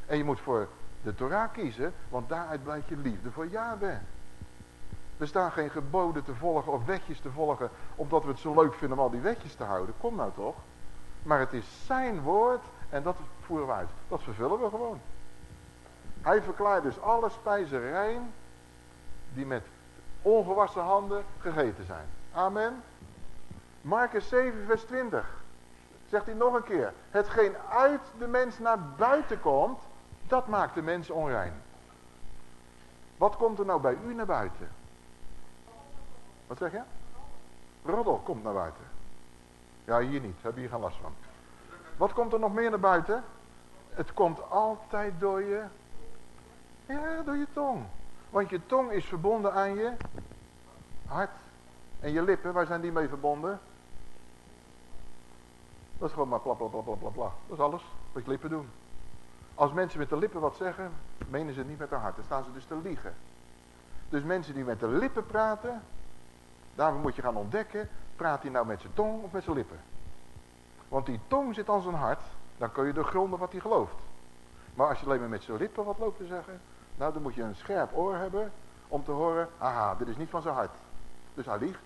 En je moet voor de Torah kiezen, want daaruit blijkt je liefde voor Yahweh. Er staan geen geboden te volgen of wetjes te volgen, omdat we het zo leuk vinden om al die wetjes te houden. Kom nou toch. Maar het is zijn woord en dat voeren we uit. Dat vervullen we gewoon. Hij verklaart dus alle spijzen rein die met ongewassen handen gegeten zijn. Amen. Marcus 7 vers 20. Zegt hij nog een keer. Hetgeen uit de mens naar buiten komt, dat maakt de mens onrein. Wat komt er nou bij u naar buiten? Wat zeg je? Roddel komt naar buiten. Ja, hier niet. Heb je hier geen last van. Wat komt er nog meer naar buiten? Het komt altijd door je... Ja, door je tong. Want je tong is verbonden aan je hart. En je lippen, waar zijn die mee verbonden? Dat is gewoon maar bla bla bla bla. Dat is alles wat je lippen doen. Als mensen met de lippen wat zeggen, menen ze het niet met hun hart. Dan staan ze dus te liegen. Dus mensen die met de lippen praten, daarvoor moet je gaan ontdekken, praat hij nou met zijn tong of met zijn lippen? Want die tong zit aan zijn hart, dan kun je doorgronden wat hij gelooft. Maar als je alleen maar met zijn lippen wat loopt te zeggen, nou dan moet je een scherp oor hebben om te horen, aha, dit is niet van zijn hart. Dus hij liegt.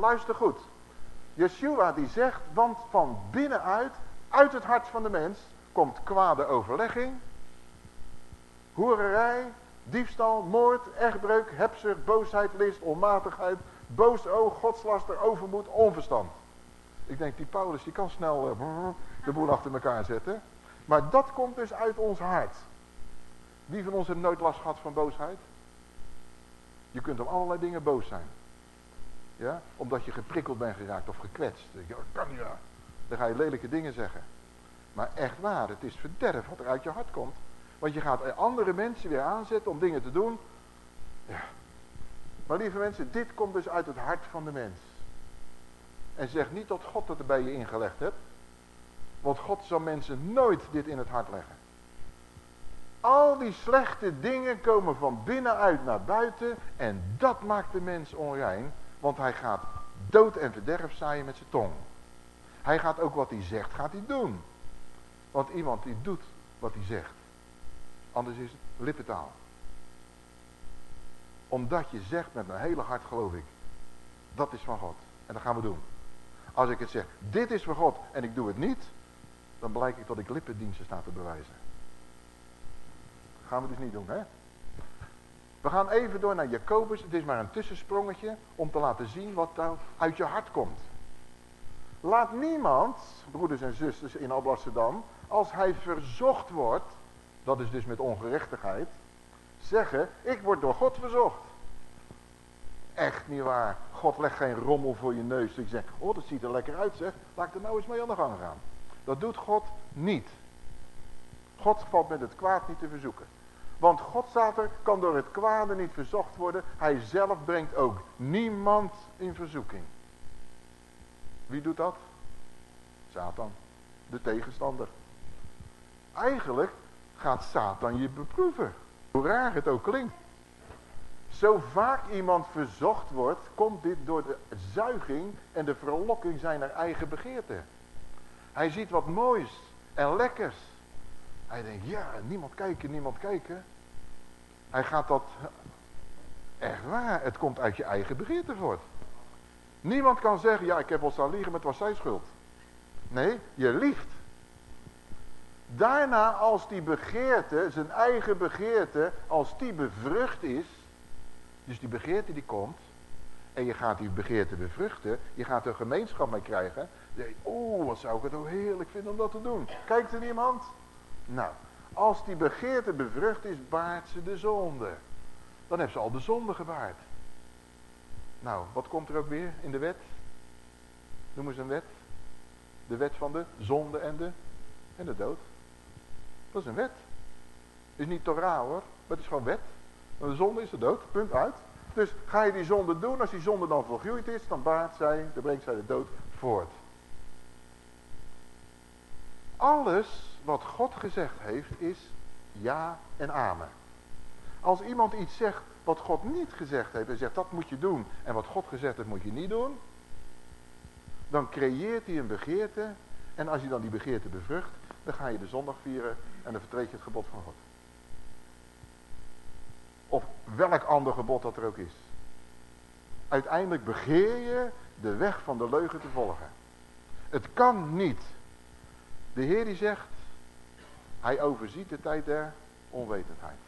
Luister goed. Yeshua die zegt, want van binnenuit, uit het hart van de mens, komt kwade overlegging, hoererij, diefstal, moord, echtbreuk, hebzucht, boosheid, list, onmatigheid, boos oog, godslaster, overmoed, onverstand. Ik denk, die Paulus die kan snel uh, de boel achter elkaar zetten. Maar dat komt dus uit ons hart. Wie van ons heeft nooit last gehad van boosheid? Je kunt om allerlei dingen boos zijn. Ja? Omdat je geprikkeld bent geraakt of gekwetst. Kan ja. Dan ga je lelijke dingen zeggen. Maar echt waar, het is verderf wat er uit je hart komt. Want je gaat andere mensen weer aanzetten om dingen te doen. Ja. Maar lieve mensen, dit komt dus uit het hart van de mens. En zeg niet dat God het er bij je ingelegd hebt. Want God zal mensen nooit dit in het hart leggen. Al die slechte dingen komen van binnenuit naar buiten. En dat maakt de mens onrein. Want hij gaat dood en verderf zaaien met zijn tong. Hij gaat ook wat hij zegt, gaat hij doen. Want iemand die doet wat hij zegt. Anders is het lippentaal. Omdat je zegt met mijn hele hart geloof ik. Dat is van God. En dat gaan we doen. Als ik het zeg, dit is van God en ik doe het niet. Dan blijkt ik dat ik lippendiensten sta te bewijzen. Dat gaan we dus niet doen, hè? We gaan even door naar Jacobus. Het is maar een tussensprongetje om te laten zien wat daar uit je hart komt. Laat niemand, broeders en zusters in Alblasserdam, als hij verzocht wordt, dat is dus met ongerechtigheid, zeggen, ik word door God verzocht. Echt niet waar. God legt geen rommel voor je neus. Je zegt, oh dat ziet er lekker uit zeg. Laat ik er nou eens mee aan de gang gaan. Dat doet God niet. God valt met het kwaad niet te verzoeken. Want God staat er, kan door het kwade niet verzocht worden. Hij zelf brengt ook niemand in verzoeking. Wie doet dat? Satan, de tegenstander. Eigenlijk gaat Satan je beproeven. Hoe raar het ook klinkt. Zo vaak iemand verzocht wordt, komt dit door de zuiging en de verlokking zijn eigen begeerte. Hij ziet wat moois en lekkers. Hij denkt, ja, niemand kijken, niemand kijken. Hij gaat dat, echt waar, het komt uit je eigen begeerte voort. Niemand kan zeggen, ja, ik heb wel staan liegen, maar het was zijn schuld. Nee, je liegt. Daarna als die begeerte, zijn eigen begeerte, als die bevrucht is. Dus die begeerte die komt. En je gaat die begeerte bevruchten. Je gaat er gemeenschap mee krijgen. Oh wat zou ik het ook heerlijk vinden om dat te doen. Kijkt er niemand? Nou, als die begeerte bevrucht is, baart ze de zonde. Dan heeft ze al de zonde gebaard. Nou, wat komt er ook weer in de wet? Noemen ze een wet. De wet van de zonde en de, en de dood. Dat is een wet. Is niet Torah hoor, maar het is gewoon wet. De zonde is de dood, punt uit. Dus ga je die zonde doen, als die zonde dan volgroeid is, dan baart zij, dan brengt zij de dood voort. Alles wat God gezegd heeft is ja en amen. Als iemand iets zegt wat God niet gezegd heeft en zegt dat moet je doen en wat God gezegd heeft moet je niet doen, dan creëert hij een begeerte en als je dan die begeerte bevrucht, dan ga je de zondag vieren en dan vertreed je het gebod van God. Of welk ander gebod dat er ook is. Uiteindelijk begeer je de weg van de leugen te volgen. Het kan niet. De Heer die zegt, hij overziet de tijd der onwetendheid.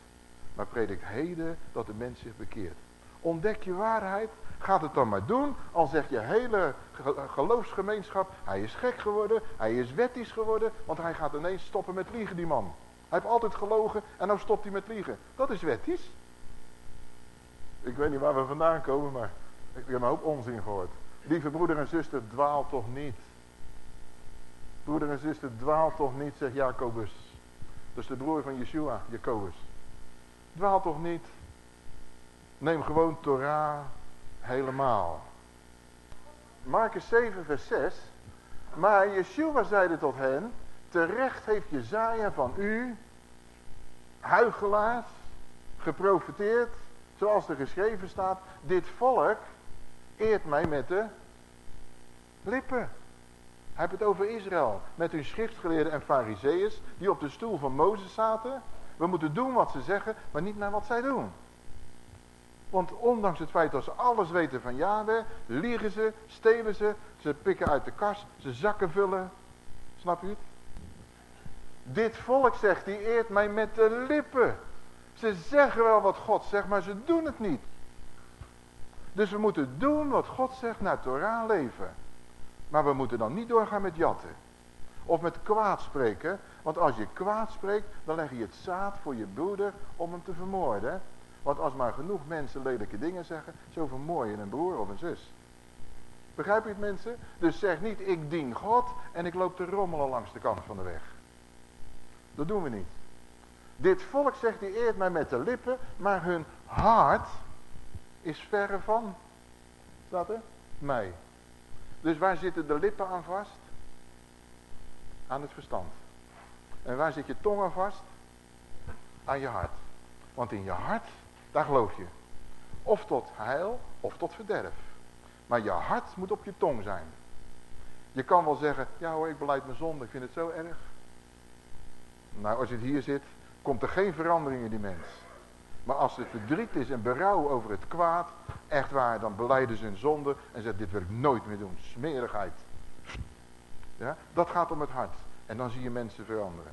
Maar predikt heden dat de mens zich bekeert. Ontdek je waarheid, gaat het dan maar doen. Al zegt je hele geloofsgemeenschap, hij is gek geworden, hij is wettisch geworden. Want hij gaat ineens stoppen met liegen, die man. Hij heeft altijd gelogen en nou stopt hij met liegen. Dat is wettisch. Ik weet niet waar we vandaan komen, maar ik heb een hoop onzin gehoord. Lieve broeder en zuster, dwaal toch niet. Broeder en zuster, dwaal toch niet, zegt Jacobus. Dat is de broer van Yeshua, Jacobus. Dwaal toch niet. Neem gewoon Torah helemaal. Marcus 7 vers 6. Maar Yeshua zeide tot hen. Terecht heeft Jezaja van u, huigelaars, geprofiteerd, zoals er geschreven staat. Dit volk eert mij met de lippen. Hij heeft het over Israël. Met hun schriftgeleerden en fariseeërs die op de stoel van Mozes zaten. We moeten doen wat ze zeggen, maar niet naar wat zij doen. Want ondanks het feit dat ze alles weten van Yahweh, liegen ze, stelen ze, ze pikken uit de kast, ze zakken vullen. Snap je het? Dit volk zegt, die eert mij met de lippen. Ze zeggen wel wat God zegt, maar ze doen het niet. Dus we moeten doen wat God zegt, naar Torah leven. Maar we moeten dan niet doorgaan met jatten. Of met kwaad spreken. Want als je kwaad spreekt, dan leg je het zaad voor je broeder om hem te vermoorden. Want als maar genoeg mensen lelijke dingen zeggen, zo vermoor je een broer of een zus. Begrijp je het mensen? Dus zeg niet, ik dien God en ik loop te rommelen langs de kant van de weg. Dat doen we niet. Dit volk zegt, die eert mij met de lippen, maar hun hart is verre van, staat er, mij. Dus waar zitten de lippen aan vast? Aan het verstand. En waar zit je tong aan vast? Aan je hart. Want in je hart, daar geloof je. Of tot heil, of tot verderf. Maar je hart moet op je tong zijn. Je kan wel zeggen, ja hoor, ik beleid mijn zonde, ik vind het zo erg. Nou, als je hier zit, komt er geen verandering in die mens. Maar als er verdriet is en berouw over het kwaad, echt waar, dan beleiden ze hun zonde en zeggen, dit wil ik nooit meer doen, smerigheid. Ja, dat gaat om het hart. En dan zie je mensen veranderen.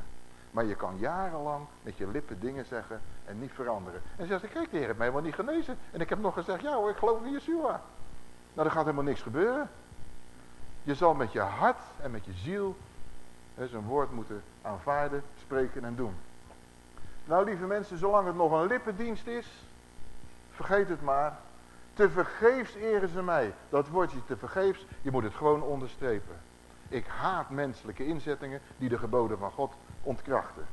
Maar je kan jarenlang met je lippen dingen zeggen en niet veranderen. En zegt, kijk, de Heer heeft mij wel niet genezen. En ik heb nog gezegd, ja hoor, ik geloof in Yeshua. Nou, er gaat helemaal niks gebeuren. Je zal met je hart en met je ziel zijn woord moeten aanvaarden, spreken en doen. Nou, lieve mensen, zolang het nog een lippendienst is, vergeet het maar. Te vergeefs eren ze mij. Dat woordje te vergeefs, je moet het gewoon onderstrepen. Ik haat menselijke inzettingen die de geboden van God ontkrachten.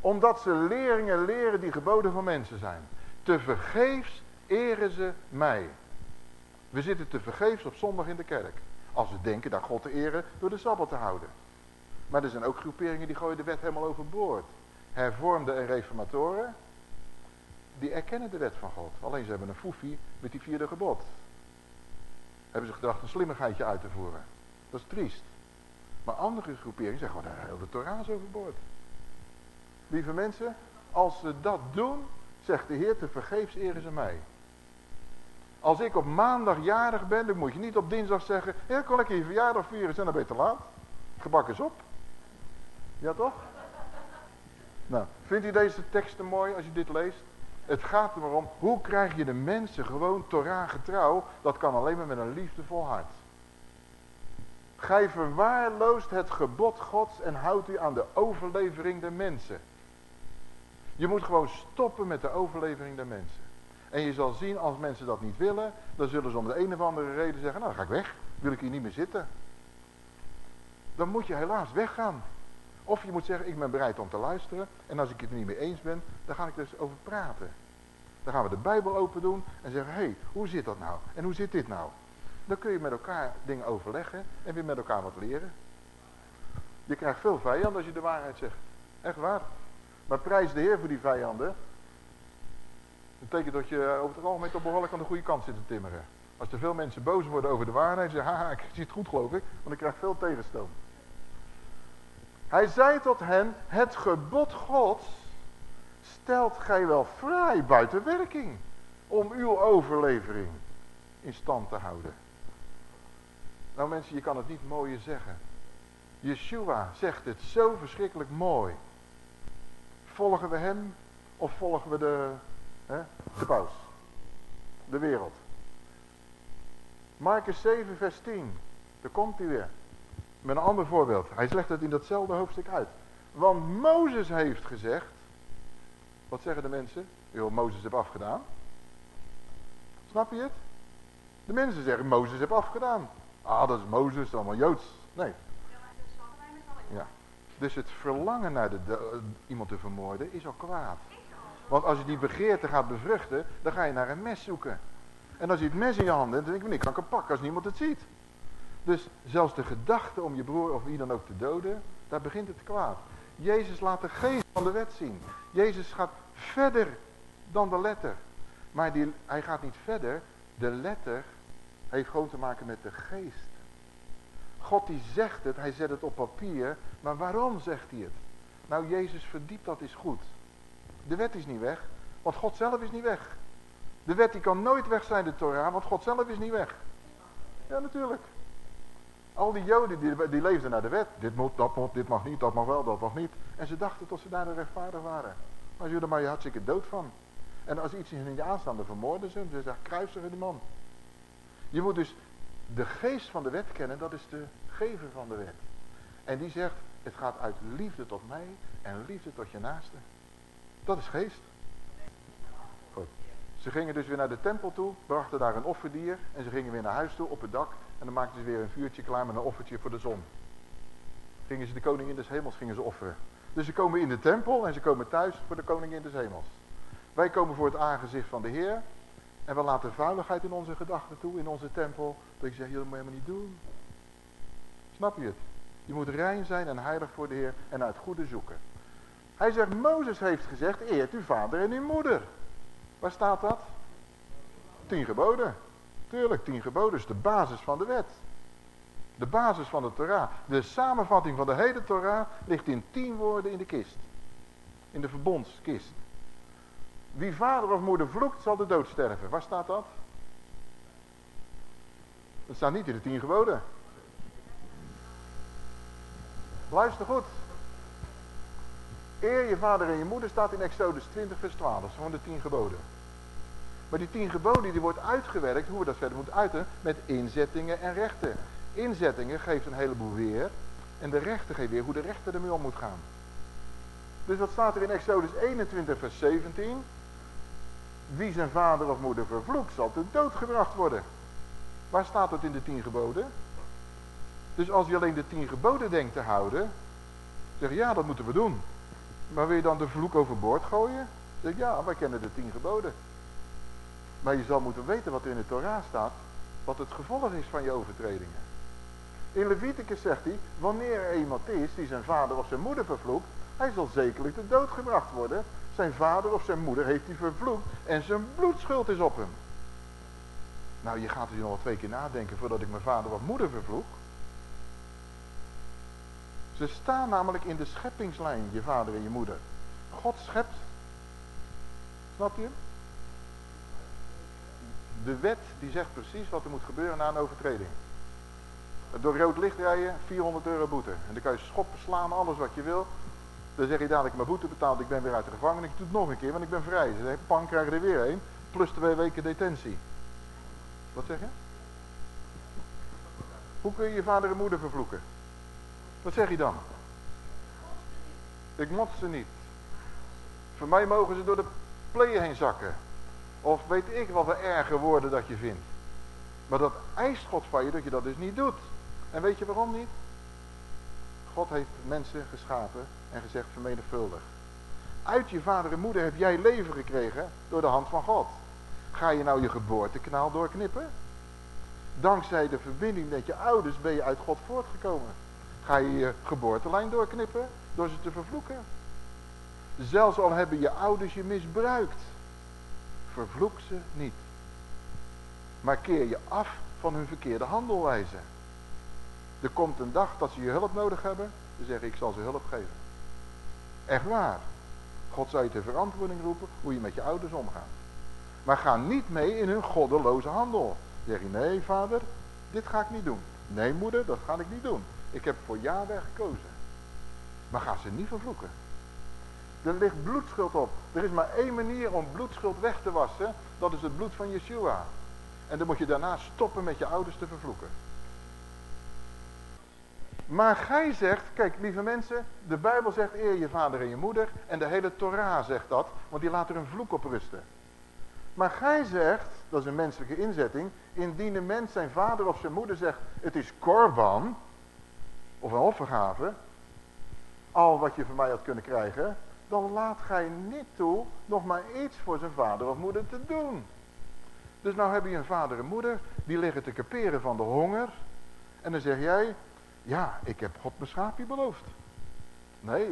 Omdat ze leringen leren die geboden van mensen zijn. Te vergeefs eren ze mij. We zitten te vergeefs op zondag in de kerk. Als we denken dat God te eren door de Sabbat te houden. Maar er zijn ook groeperingen die gooien de wet helemaal overboord. Hervormden en reformatoren, die erkennen de wet van God. Alleen ze hebben een foefie met die vierde gebod. Hebben ze gedacht een slimmigheidje uit te voeren. Dat is triest. Maar andere groeperingen zeggen gewoon, heel de Torah is overboord. Lieve mensen, als ze dat doen, zegt de Heer, te vergeefs eren ze mij. Als ik op maandag jarig ben, dan moet je niet op dinsdag zeggen, ja, kan ik je verjaardag vieren, zijn dan ben laat. Gebak is op. Ja toch? Nou, vindt u deze teksten mooi als je dit leest? Het gaat er maar om, hoe krijg je de mensen gewoon Torah getrouw? Dat kan alleen maar met een liefdevol hart. Gij verwaarloost het gebod gods en houdt u aan de overlevering der mensen. Je moet gewoon stoppen met de overlevering der mensen. En je zal zien, als mensen dat niet willen, dan zullen ze om de een of andere reden zeggen, nou dan ga ik weg. Wil ik hier niet meer zitten. Dan moet je helaas weggaan. Of je moet zeggen, ik ben bereid om te luisteren. En als ik het niet mee eens ben, dan ga ik dus over praten. Dan gaan we de Bijbel open doen en zeggen, hé, hey, hoe zit dat nou? En hoe zit dit nou? Dan kun je met elkaar dingen overleggen en weer met elkaar wat leren. Je krijgt veel vijanden als je de waarheid zegt. Echt waar. Maar prijs de Heer voor die vijanden. Dat betekent dat je over het algemeen toch behoorlijk aan de goede kant zit te timmeren. Als er veel mensen boos worden over de waarheid, zeggen, haha, ik zie het goed geloof ik, want ik krijg veel tegenstoom. Hij zei tot hen, het gebod gods stelt gij wel vrij buiten werking om uw overlevering in stand te houden. Nou mensen, je kan het niet mooier zeggen. Yeshua zegt het zo verschrikkelijk mooi. Volgen we hem of volgen we de, hè, de paus? De wereld. Marcus 7 vers 10. Daar komt hij weer. Met een ander voorbeeld. Hij legt het in datzelfde hoofdstuk uit. Want Mozes heeft gezegd. Wat zeggen de mensen? Joh, Mozes heeft afgedaan. Snap je het? De mensen zeggen Mozes heeft afgedaan. Ah, dat is Mozes, allemaal Joods. Nee. Ja. Dus het verlangen naar de, iemand te vermoorden is al kwaad. Want als je die begeerte gaat bevruchten, dan ga je naar een mes zoeken. En als je het mes in je handen hebt, dan denk je, ik kan het pakken als niemand het ziet. Dus zelfs de gedachte om je broer of wie dan ook te doden, daar begint het kwaad. Jezus laat de geest van de wet zien. Jezus gaat verder dan de letter. Maar die, hij gaat niet verder. De letter heeft gewoon te maken met de geest. God die zegt het, hij zet het op papier. Maar waarom zegt hij het? Nou, Jezus verdiept dat is goed. De wet is niet weg, want God zelf is niet weg. De wet die kan nooit weg zijn, de Torah, want God zelf is niet weg. Ja, natuurlijk. Al die joden die, die leefden naar de wet. Dit moet, dat moet, dit mag niet, dat mag wel, dat mag niet. En ze dachten tot ze daar de rechtvaardig waren. Maar ze er maar je hartstikke dood van. En als iets in je aanstaan, dan vermoorden ze hem. Ze zeggen, kruisigen die man. Je moet dus de geest van de wet kennen, dat is de gever van de wet. En die zegt, het gaat uit liefde tot mij en liefde tot je naaste. Dat is geest. Goed. Ze gingen dus weer naar de tempel toe, brachten daar een offerdier en ze gingen weer naar huis toe op het dak en dan maakten ze weer een vuurtje klaar met een offertje voor de zon. Gingen ze de koningin des hemels gingen ze offeren. Dus ze komen in de tempel en ze komen thuis voor de koningin des hemels. Wij komen voor het aangezicht van de Heer en we laten vuiligheid in onze gedachten toe, in onze tempel. Dat ik zeg, dat moet je helemaal niet doen. Snap je het? Je moet rein zijn en heilig voor de Heer en uit goede zoeken. Hij zegt, Mozes heeft gezegd, eert uw vader en uw moeder. Waar staat dat? Tien geboden. Tuurlijk, tien geboden is de basis van de wet. De basis van de Torah. De samenvatting van de hele Torah ligt in tien woorden in de kist. In de verbondskist. Wie vader of moeder vloekt, zal de dood sterven. Waar staat dat? Dat staat niet in de tien geboden. Luister goed. Eer je vader en je moeder staat in Exodus 20 vers 12. Dat van de tien geboden. Maar die tien geboden die wordt uitgewerkt, hoe we dat verder moeten uiten, met inzettingen en rechten. Inzettingen geeft een heleboel weer. En de rechten geeft weer hoe de rechter ermee om moet gaan. Dus wat staat er in Exodus 21 vers 17? Wie zijn vader of moeder vervloekt, zal te dood gebracht worden. Waar staat dat in de tien geboden? Dus als je alleen de tien geboden denkt te houden, zeg je ja, dat moeten we doen. Maar wil je dan de vloek overboord gooien? Zeg ja, wij kennen de tien geboden. Maar je zal moeten weten wat er in de Torah staat, wat het gevolg is van je overtredingen. In Leviticus zegt hij, wanneer er iemand is die zijn vader of zijn moeder vervloekt, hij zal zekerlijk de dood gebracht worden. Zijn vader of zijn moeder heeft hij vervloekt en zijn bloedschuld is op hem. Nou, je gaat er nog wel twee keer nadenken voordat ik mijn vader of moeder vervloek. Ze staan namelijk in de scheppingslijn, je vader en je moeder. God schept. Snap je? De wet die zegt precies wat er moet gebeuren na een overtreding. door rood licht rijden, 400 euro boete. En dan kan je schoppen, slaan, alles wat je wil. Dan zeg je dadelijk, mijn boete betaald, ik ben weer uit de gevangenis. Ik doe het nog een keer, want ik ben vrij. Ze zeggen, pan, krijg je er weer een. Plus twee weken detentie. Wat zeg je? Hoe kun je je vader en moeder vervloeken? Wat zeg je dan? Ik mot ze niet. Voor mij mogen ze door de pleeën heen zakken. Of weet ik wat voor erge woorden dat je vindt. Maar dat eist God van je dat je dat dus niet doet. En weet je waarom niet? God heeft mensen geschapen en gezegd vermenigvuldig. Uit je vader en moeder heb jij leven gekregen door de hand van God. Ga je nou je geboortekanaal doorknippen? Dankzij de verbinding met je ouders ben je uit God voortgekomen. Ga je je geboortelijn doorknippen door ze te vervloeken? Zelfs al hebben je ouders je misbruikt. Vervloek ze niet. Maar keer je af van hun verkeerde handelwijze. Er komt een dag dat ze je hulp nodig hebben. Dan zeg ik, zal ze hulp geven. Echt waar. God zal je ter verantwoording roepen hoe je met je ouders omgaat. Maar ga niet mee in hun goddeloze handel. Zeg je, nee vader, dit ga ik niet doen. Nee moeder, dat ga ik niet doen. Ik heb voor Yahweh gekozen. Maar ga ze niet vervloeken. Er ligt bloedschuld op. Er is maar één manier om bloedschuld weg te wassen. Dat is het bloed van Yeshua. En dan moet je daarna stoppen met je ouders te vervloeken. Maar gij zegt, kijk lieve mensen, de Bijbel zegt eer je vader en je moeder. En de hele Torah zegt dat, want die laat er een vloek op rusten. Maar gij zegt, dat is een menselijke inzetting, indien een mens zijn vader of zijn moeder zegt, het is korban, of een offergave, al wat je van mij had kunnen krijgen, dan laat gij niet toe nog maar iets voor zijn vader of moeder te doen. Dus nou heb je een vader en moeder, die liggen te kaperen van de honger. En dan zeg jij, ja, ik heb God mijn schaapje beloofd. Nee,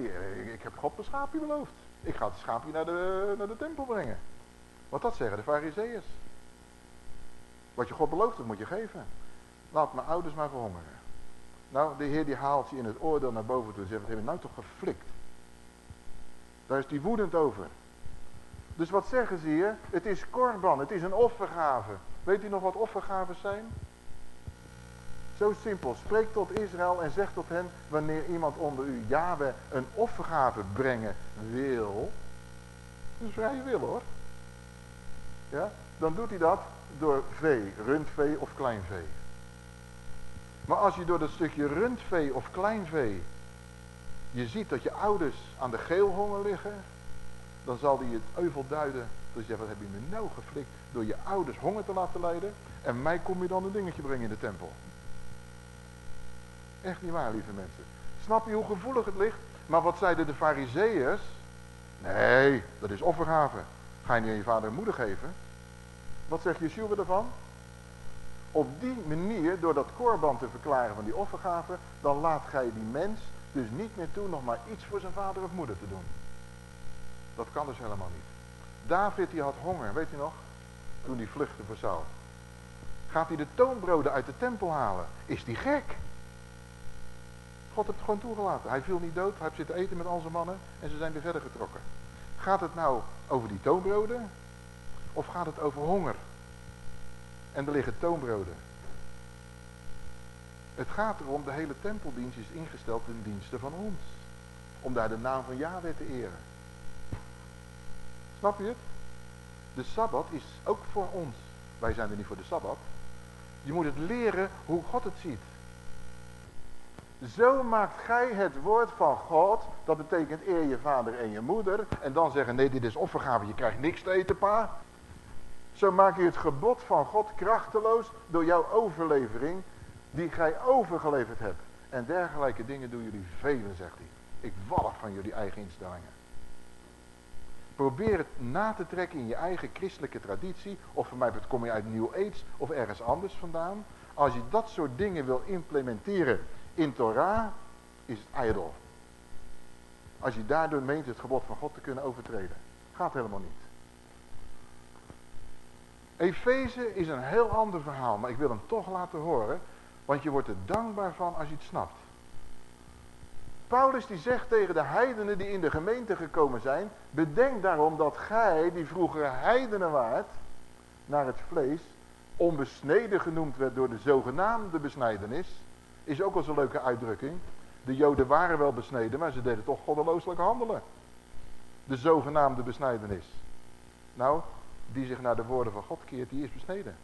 ik heb God mijn schaapje beloofd. Ik ga het schaapje naar de, naar de tempel brengen. Wat dat zeggen de fariseeërs. Wat je God belooft, dat moet je geven. Laat mijn ouders maar verhongeren. Nou, de Heer die haalt je in het oordeel naar boven toe en zegt, wat we nou toch geflikt? Daar is hij woedend over. Dus wat zeggen ze hier? Het is korban, het is een offergave. Weet u nog wat offergaven zijn? Zo simpel. Spreek tot Israël en zeg tot hen, wanneer iemand onder u Yahweh een offergave brengen wil. Dat is vrije wil hoor. Ja, dan doet hij dat door vee, rundvee of kleinvee. Maar als je door dat stukje rundvee of kleinvee je ziet dat je ouders aan de geelhonger liggen, dan zal hij het euvel duiden. Dus je wat heb je me nou geflikt door je ouders honger te laten lijden en mij kom je dan een dingetje brengen in de tempel. Echt niet waar, lieve mensen. Snap je hoe gevoelig het ligt? Maar wat zeiden de fariseeërs? Nee, dat is offergave. Ga je niet aan je vader en moeder geven? Wat zegt Yeshua ervan? Op die manier, door dat korban te verklaren van die offergave, dan laat gij die mens dus niet meer toe nog maar iets voor zijn vader of moeder te doen. Dat kan dus helemaal niet. David die had honger, weet u nog? Toen hij vluchtte voor Saul. Gaat hij de toonbroden uit de tempel halen? Is die gek? God heeft het gewoon toegelaten. Hij viel niet dood, hij heeft zitten eten met al zijn mannen en ze zijn weer verder getrokken. Gaat het nou over die toonbroden? Of gaat het over honger? En er liggen toonbroden. Het gaat erom, de hele tempeldienst is ingesteld in diensten van ons. Om daar de naam van Yahweh te eren. Snap je het? De Sabbat is ook voor ons. Wij zijn er niet voor de Sabbat. Je moet het leren hoe God het ziet. Zo maakt gij het woord van God, dat betekent eer je vader en je moeder, en dan zeggen nee dit is offergave, je krijgt niks te eten pa. Zo maak je het gebod van God krachteloos door jouw overlevering die gij overgeleverd hebt. En dergelijke dingen doen jullie velen, zegt hij. Ik walg van jullie eigen instellingen. Probeer het na te trekken in je eigen christelijke traditie. Of voor mij kom je uit New Age of ergens anders vandaan. Als je dat soort dingen wil implementeren in Torah, is het ijdel. Als je daardoor meent het gebod van God te kunnen overtreden. Gaat helemaal niet. Efeze is een heel ander verhaal, maar ik wil hem toch laten horen. Want je wordt er dankbaar van als je het snapt. Paulus die zegt tegen de heidenen die in de gemeente gekomen zijn. Bedenk daarom dat gij, die vroeger heidenen waart, naar het vlees, onbesneden genoemd werd door de zogenaamde besnijdenis. Is ook al zo'n leuke uitdrukking. De joden waren wel besneden, maar ze deden toch goddelooselijk handelen. De zogenaamde besnijdenis. Nou, die zich naar de woorden van God keert, die is besneden.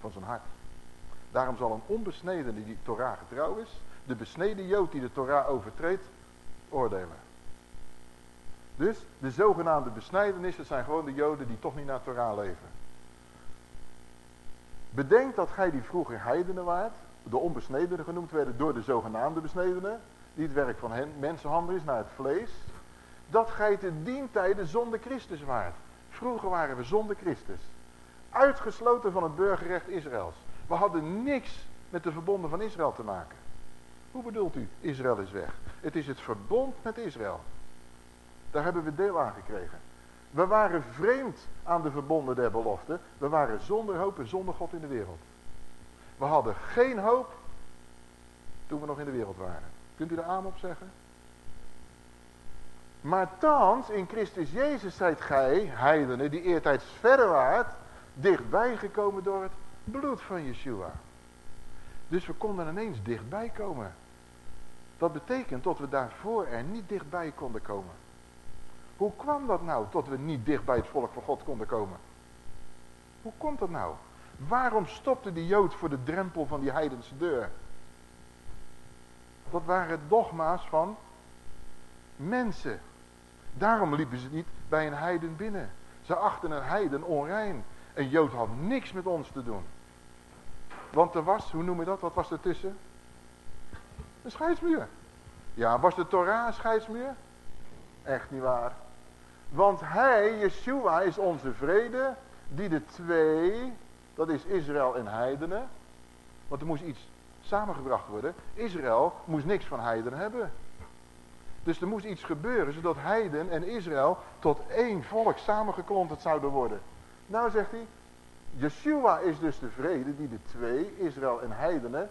Van zijn hart. Daarom zal een onbesnedene die Torah getrouw is, de besneden jood die de Torah overtreedt, oordelen. Dus de zogenaamde besnijdenissen zijn gewoon de joden die toch niet naar Torah leven. Bedenk dat gij die vroeger heidenen waart, de onbesnedenen genoemd werden door de zogenaamde besnedenen, die het werk van hen, mensenhandel is naar het vlees, dat gij te dientijden zonder Christus waart. Vroeger waren we zonder Christus. Uitgesloten van het burgerrecht Israëls. We hadden niks met de verbonden van Israël te maken. Hoe bedoelt u, Israël is weg? Het is het verbond met Israël. Daar hebben we deel aan gekregen. We waren vreemd aan de verbonden der belofte. We waren zonder hoop en zonder God in de wereld. We hadden geen hoop toen we nog in de wereld waren. Kunt u er aan op zeggen? Maar thans, in Christus Jezus zijt gij, heidenen, die eertijds verder waart, dichtbij gekomen door het bloed van Yeshua. Dus we konden ineens dichtbij komen. Dat betekent dat we daarvoor er niet dichtbij konden komen. Hoe kwam dat nou, tot we niet dicht bij het volk van God konden komen? Hoe komt dat nou? Waarom stopte die Jood voor de drempel van die heidense deur? Dat waren dogma's van mensen. Daarom liepen ze niet bij een heiden binnen. Ze achten een heiden onrein. Een Jood had niks met ons te doen. Want er was, hoe noem je dat, wat was er tussen? Een scheidsmuur. Ja, was de Torah een scheidsmuur? Echt niet waar. Want hij, Yeshua, is onze vrede, die de twee, dat is Israël en heidenen. Want er moest iets samengebracht worden. Israël moest niks van heidenen hebben. Dus er moest iets gebeuren, zodat heiden en Israël tot één volk samengeklonterd zouden worden. Nou zegt hij, Yeshua is dus de vrede die de twee, Israël en heidenen,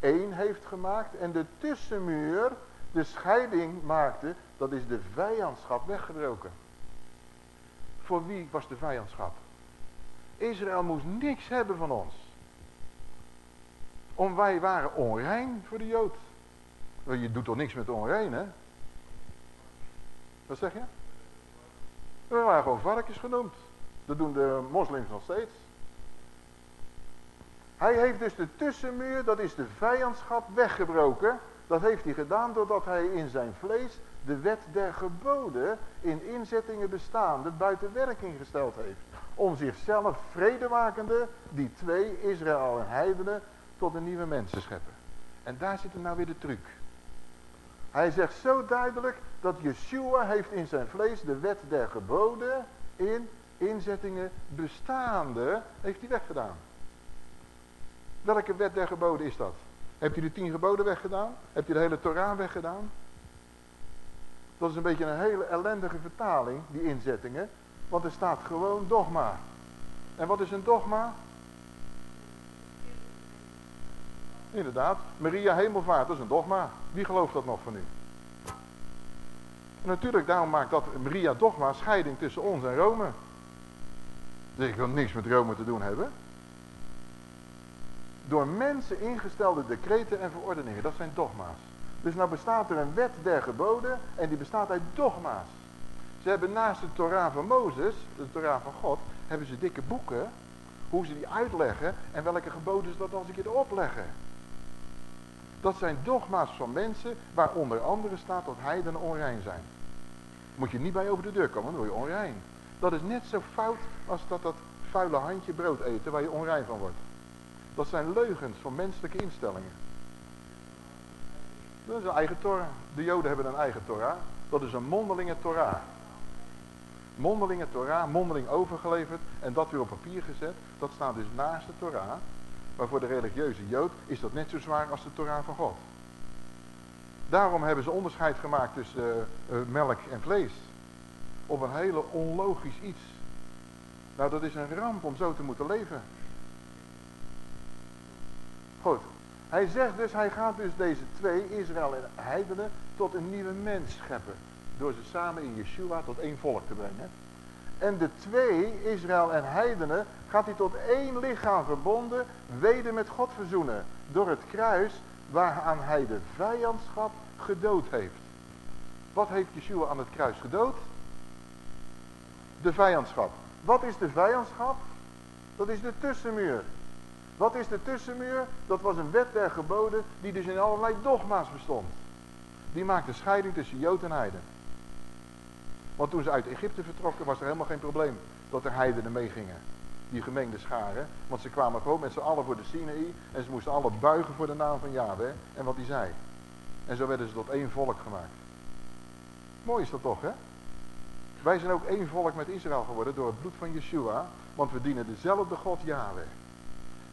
één heeft gemaakt. En de tussenmuur, de scheiding maakte, dat is de vijandschap weggebroken. Voor wie was de vijandschap? Israël moest niks hebben van ons. Om wij waren onrein voor de Jood. Je doet toch niks met onrein, hè? Wat zeg je? We waren gewoon varkens genoemd. Dat doen de moslims nog steeds. Hij heeft dus de tussenmuur, dat is de vijandschap, weggebroken. Dat heeft hij gedaan doordat hij in zijn vlees de wet der geboden in inzettingen bestaande buiten werking gesteld heeft. Om zichzelf vredemakende, die twee, Israël en heidenen, tot een nieuwe mens te scheppen. En daar zit hem nou weer de truc. Hij zegt zo duidelijk dat Yeshua heeft in zijn vlees de wet der geboden in inzettingen bestaande, heeft hij weggedaan. Welke wet der geboden is dat? Hebt u de tien geboden weggedaan? Hebt u de hele Torah weggedaan? Dat is een beetje een hele ellendige vertaling, die inzettingen. Want er staat gewoon dogma. En wat is een dogma? Inderdaad, Maria Hemelvaart, dat is een dogma. Wie gelooft dat nog van u? En natuurlijk, daarom maakt dat Maria dogma scheiding tussen ons en Rome. Dus wil niks met Rome te doen hebben. Door mensen ingestelde decreten en verordeningen, dat zijn dogma's. Dus nou bestaat er een wet der geboden en die bestaat uit dogma's. Ze hebben naast de Torah van Mozes, de Torah van God, hebben ze dikke boeken, hoe ze die uitleggen en welke geboden ze dat als een keer opleggen. Dat zijn dogma's van mensen waar onder andere staat dat heidenen onrein zijn. Moet je niet bij over de deur komen, dan word je onrein. Dat is net zo fout als dat dat vuile handje brood eten waar je onrein van wordt. Dat zijn leugens van menselijke instellingen. Dat is een eigen Torah. De Joden hebben een eigen Torah. Dat is een mondelinge Torah. Mondelinge Torah, mondeling overgeleverd en dat weer op papier gezet. Dat staat dus naast de Torah. Maar voor de religieuze Jood is dat net zo zwaar als de Torah van God. Daarom hebben ze onderscheid gemaakt tussen uh, melk en vlees. Op een hele onlogisch iets. Nou, dat is een ramp om zo te moeten leven. Goed. Hij zegt dus, hij gaat dus deze twee, Israël en heidenen, tot een nieuwe mens scheppen. Door ze samen in Yeshua tot één volk te brengen. En de twee, Israël en heidenen, gaat hij tot één lichaam verbonden, weder met God verzoenen. Door het kruis waaraan hij de vijandschap gedood heeft. Wat heeft Yeshua aan het kruis gedood? De vijandschap. Wat is de vijandschap? Dat is de tussenmuur. Wat is de tussenmuur? Dat was een wet der geboden die dus in allerlei dogma's bestond. Die maakte scheiding tussen Jood en Heiden. Want toen ze uit Egypte vertrokken was er helemaal geen probleem dat er heidenen meegingen. Die gemengde scharen. Want ze kwamen gewoon met z'n allen voor de Sinaï. En ze moesten alle buigen voor de naam van Yahweh. En wat hij zei. En zo werden ze tot één volk gemaakt. Mooi is dat toch hè? Wij zijn ook één volk met Israël geworden door het bloed van Yeshua. Want we dienen dezelfde God Yahweh.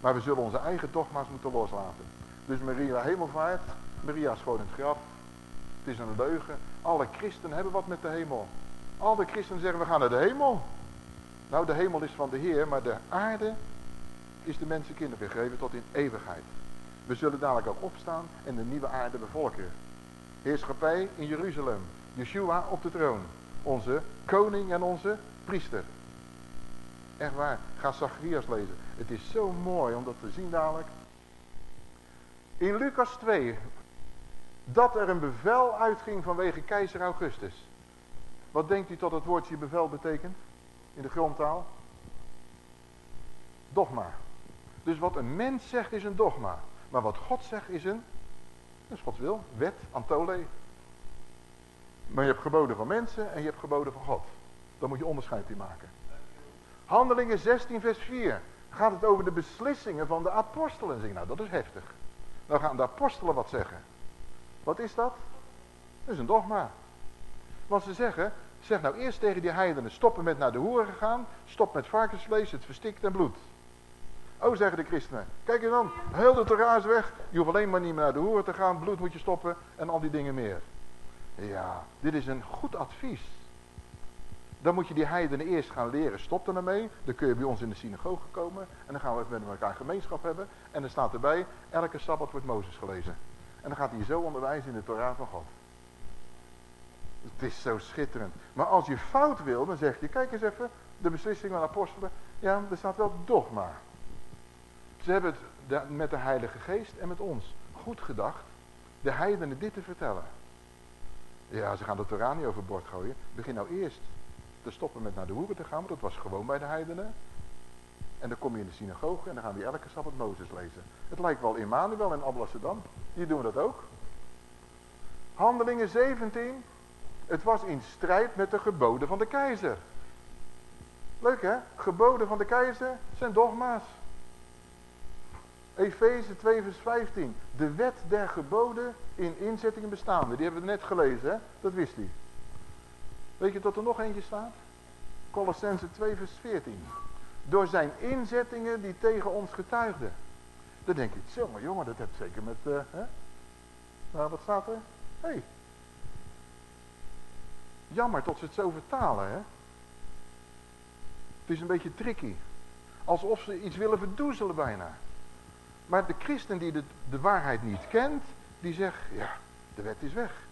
Maar we zullen onze eigen dogma's moeten loslaten. Dus Maria hemelvaart. Maria is gewoon in het graf. Het is een leugen. Alle christenen hebben wat met de hemel. Alle christenen zeggen we gaan naar de hemel. Nou de hemel is van de Heer. Maar de aarde is de mensenkinderen gegeven tot in eeuwigheid. We zullen dadelijk ook opstaan en de nieuwe aarde bevolken. Heerschappij in Jeruzalem. Yeshua op de troon. Onze koning en onze priester. Echt waar. Ga Zacharias lezen. Het is zo mooi om dat te zien dadelijk. In Lucas 2. Dat er een bevel uitging vanwege keizer Augustus. Wat denkt u dat het woordje bevel betekent? In de grondtaal? Dogma. Dus wat een mens zegt is een dogma. Maar wat God zegt is een, dat is Gods wil, wet, antole. Maar je hebt geboden van mensen en je hebt geboden van God. Daar moet je onderscheid in maken. Handelingen 16 vers 4 gaat het over de beslissingen van de apostelen. Zeg, nou, dat is heftig. Dan gaan de apostelen wat zeggen. Wat is dat? Dat is een dogma. Want ze zeggen, zeg nou eerst tegen die heidenen, stoppen met naar de hoeren gegaan, stop met varkensvlees, het verstikt en bloed. Oh, zeggen de christenen, kijk eens dan, heel de is weg, je hoeft alleen maar niet meer naar de hoeren te gaan, bloed moet je stoppen en al die dingen meer. Ja, dit is een goed advies. Dan moet je die heidenen eerst gaan leren, stop er ermee. Dan kun je bij ons in de synagoge komen. En dan gaan we met elkaar gemeenschap hebben. En dan staat erbij, elke Sabbat wordt Mozes gelezen. En dan gaat hij zo onderwijzen in de Torah van God. Het is zo schitterend. Maar als je fout wil, dan zeg je, kijk eens even, de beslissing van de apostelen. Ja, er staat wel dogma. Ze hebben het met de Heilige Geest en met ons goed gedacht. De heidenen dit te vertellen. Ja, ze gaan de Torah niet overboord gooien. Begin nou eerst te stoppen met naar de hoeren te gaan, want dat was gewoon bij de heidenen. En dan kom je in de synagoge en dan gaan die elke Sabbat Mozes lezen. Het lijkt wel Immanuel en Ablasserdam. Die doen dat ook. Handelingen 17. Het was in strijd met de geboden van de keizer. Leuk hè? Geboden van de keizer zijn dogma's. Efeze 2 vers 15. De wet der geboden in inzettingen bestaande. Die hebben we net gelezen hè? Dat wist hij. Weet je dat er nog eentje staat? Colossense 2 vers 14. Door zijn inzettingen die tegen ons getuigden. Dan denk je, jongen, jongen, dat heeft zeker met, uh, hè? Nou, wat staat er? Hé. Hey. Jammer tot ze het zo vertalen, hè? Het is een beetje tricky. Alsof ze iets willen verdoezelen bijna. Maar de christen die de, de waarheid niet kent, die zegt, ja, de wet is weg.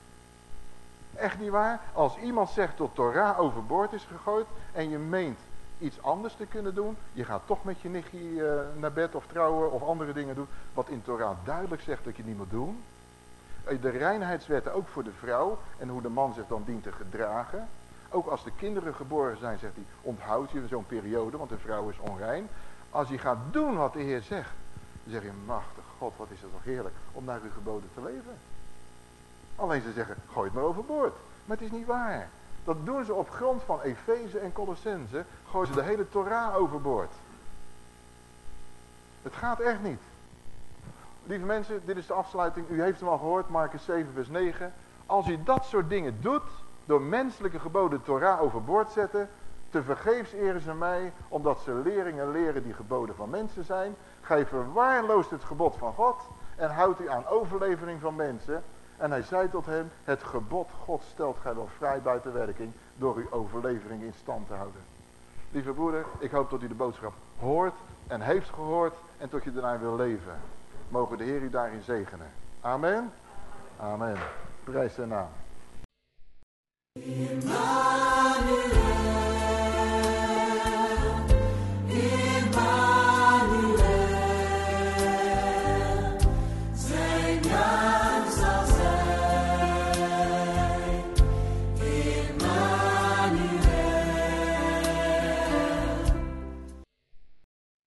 Echt niet waar? Als iemand zegt dat Torah overboord is gegooid en je meent iets anders te kunnen doen, je gaat toch met je nichtje uh, naar bed of trouwen of andere dingen doen, wat in Torah duidelijk zegt dat je niet moet doen. Eh, de reinheidswetten ook voor de vrouw en hoe de man zich dan dient te gedragen. Ook als de kinderen geboren zijn, zegt hij, onthoud je zo'n periode, want de vrouw is onrein. Als je gaat doen wat de Heer zegt, dan zeg je, machtig God, wat is het toch heerlijk om naar uw geboden te leven. Alleen ze zeggen, gooi het maar overboord. Maar het is niet waar. Dat doen ze op grond van Efeze en Colossense. Gooien ze de hele Torah overboord. Het gaat echt niet. Lieve mensen, dit is de afsluiting. U heeft hem al gehoord, Marcus 7 vers 9. Als u dat soort dingen doet, door menselijke geboden Torah overboord zetten, te vergeefs eren ze mij, omdat ze leringen leren die geboden van mensen zijn. Gij verwaarloost het gebod van God en houdt u aan overlevering van mensen. En hij zei tot hem, het gebod God stelt gij wel vrij buiten werking door uw overlevering in stand te houden. Lieve broeder, ik hoop dat u de boodschap hoort en heeft gehoord en tot je daarna wil leven. Mogen de Heer u daarin zegenen. Amen. Amen. Prijs zijn naam.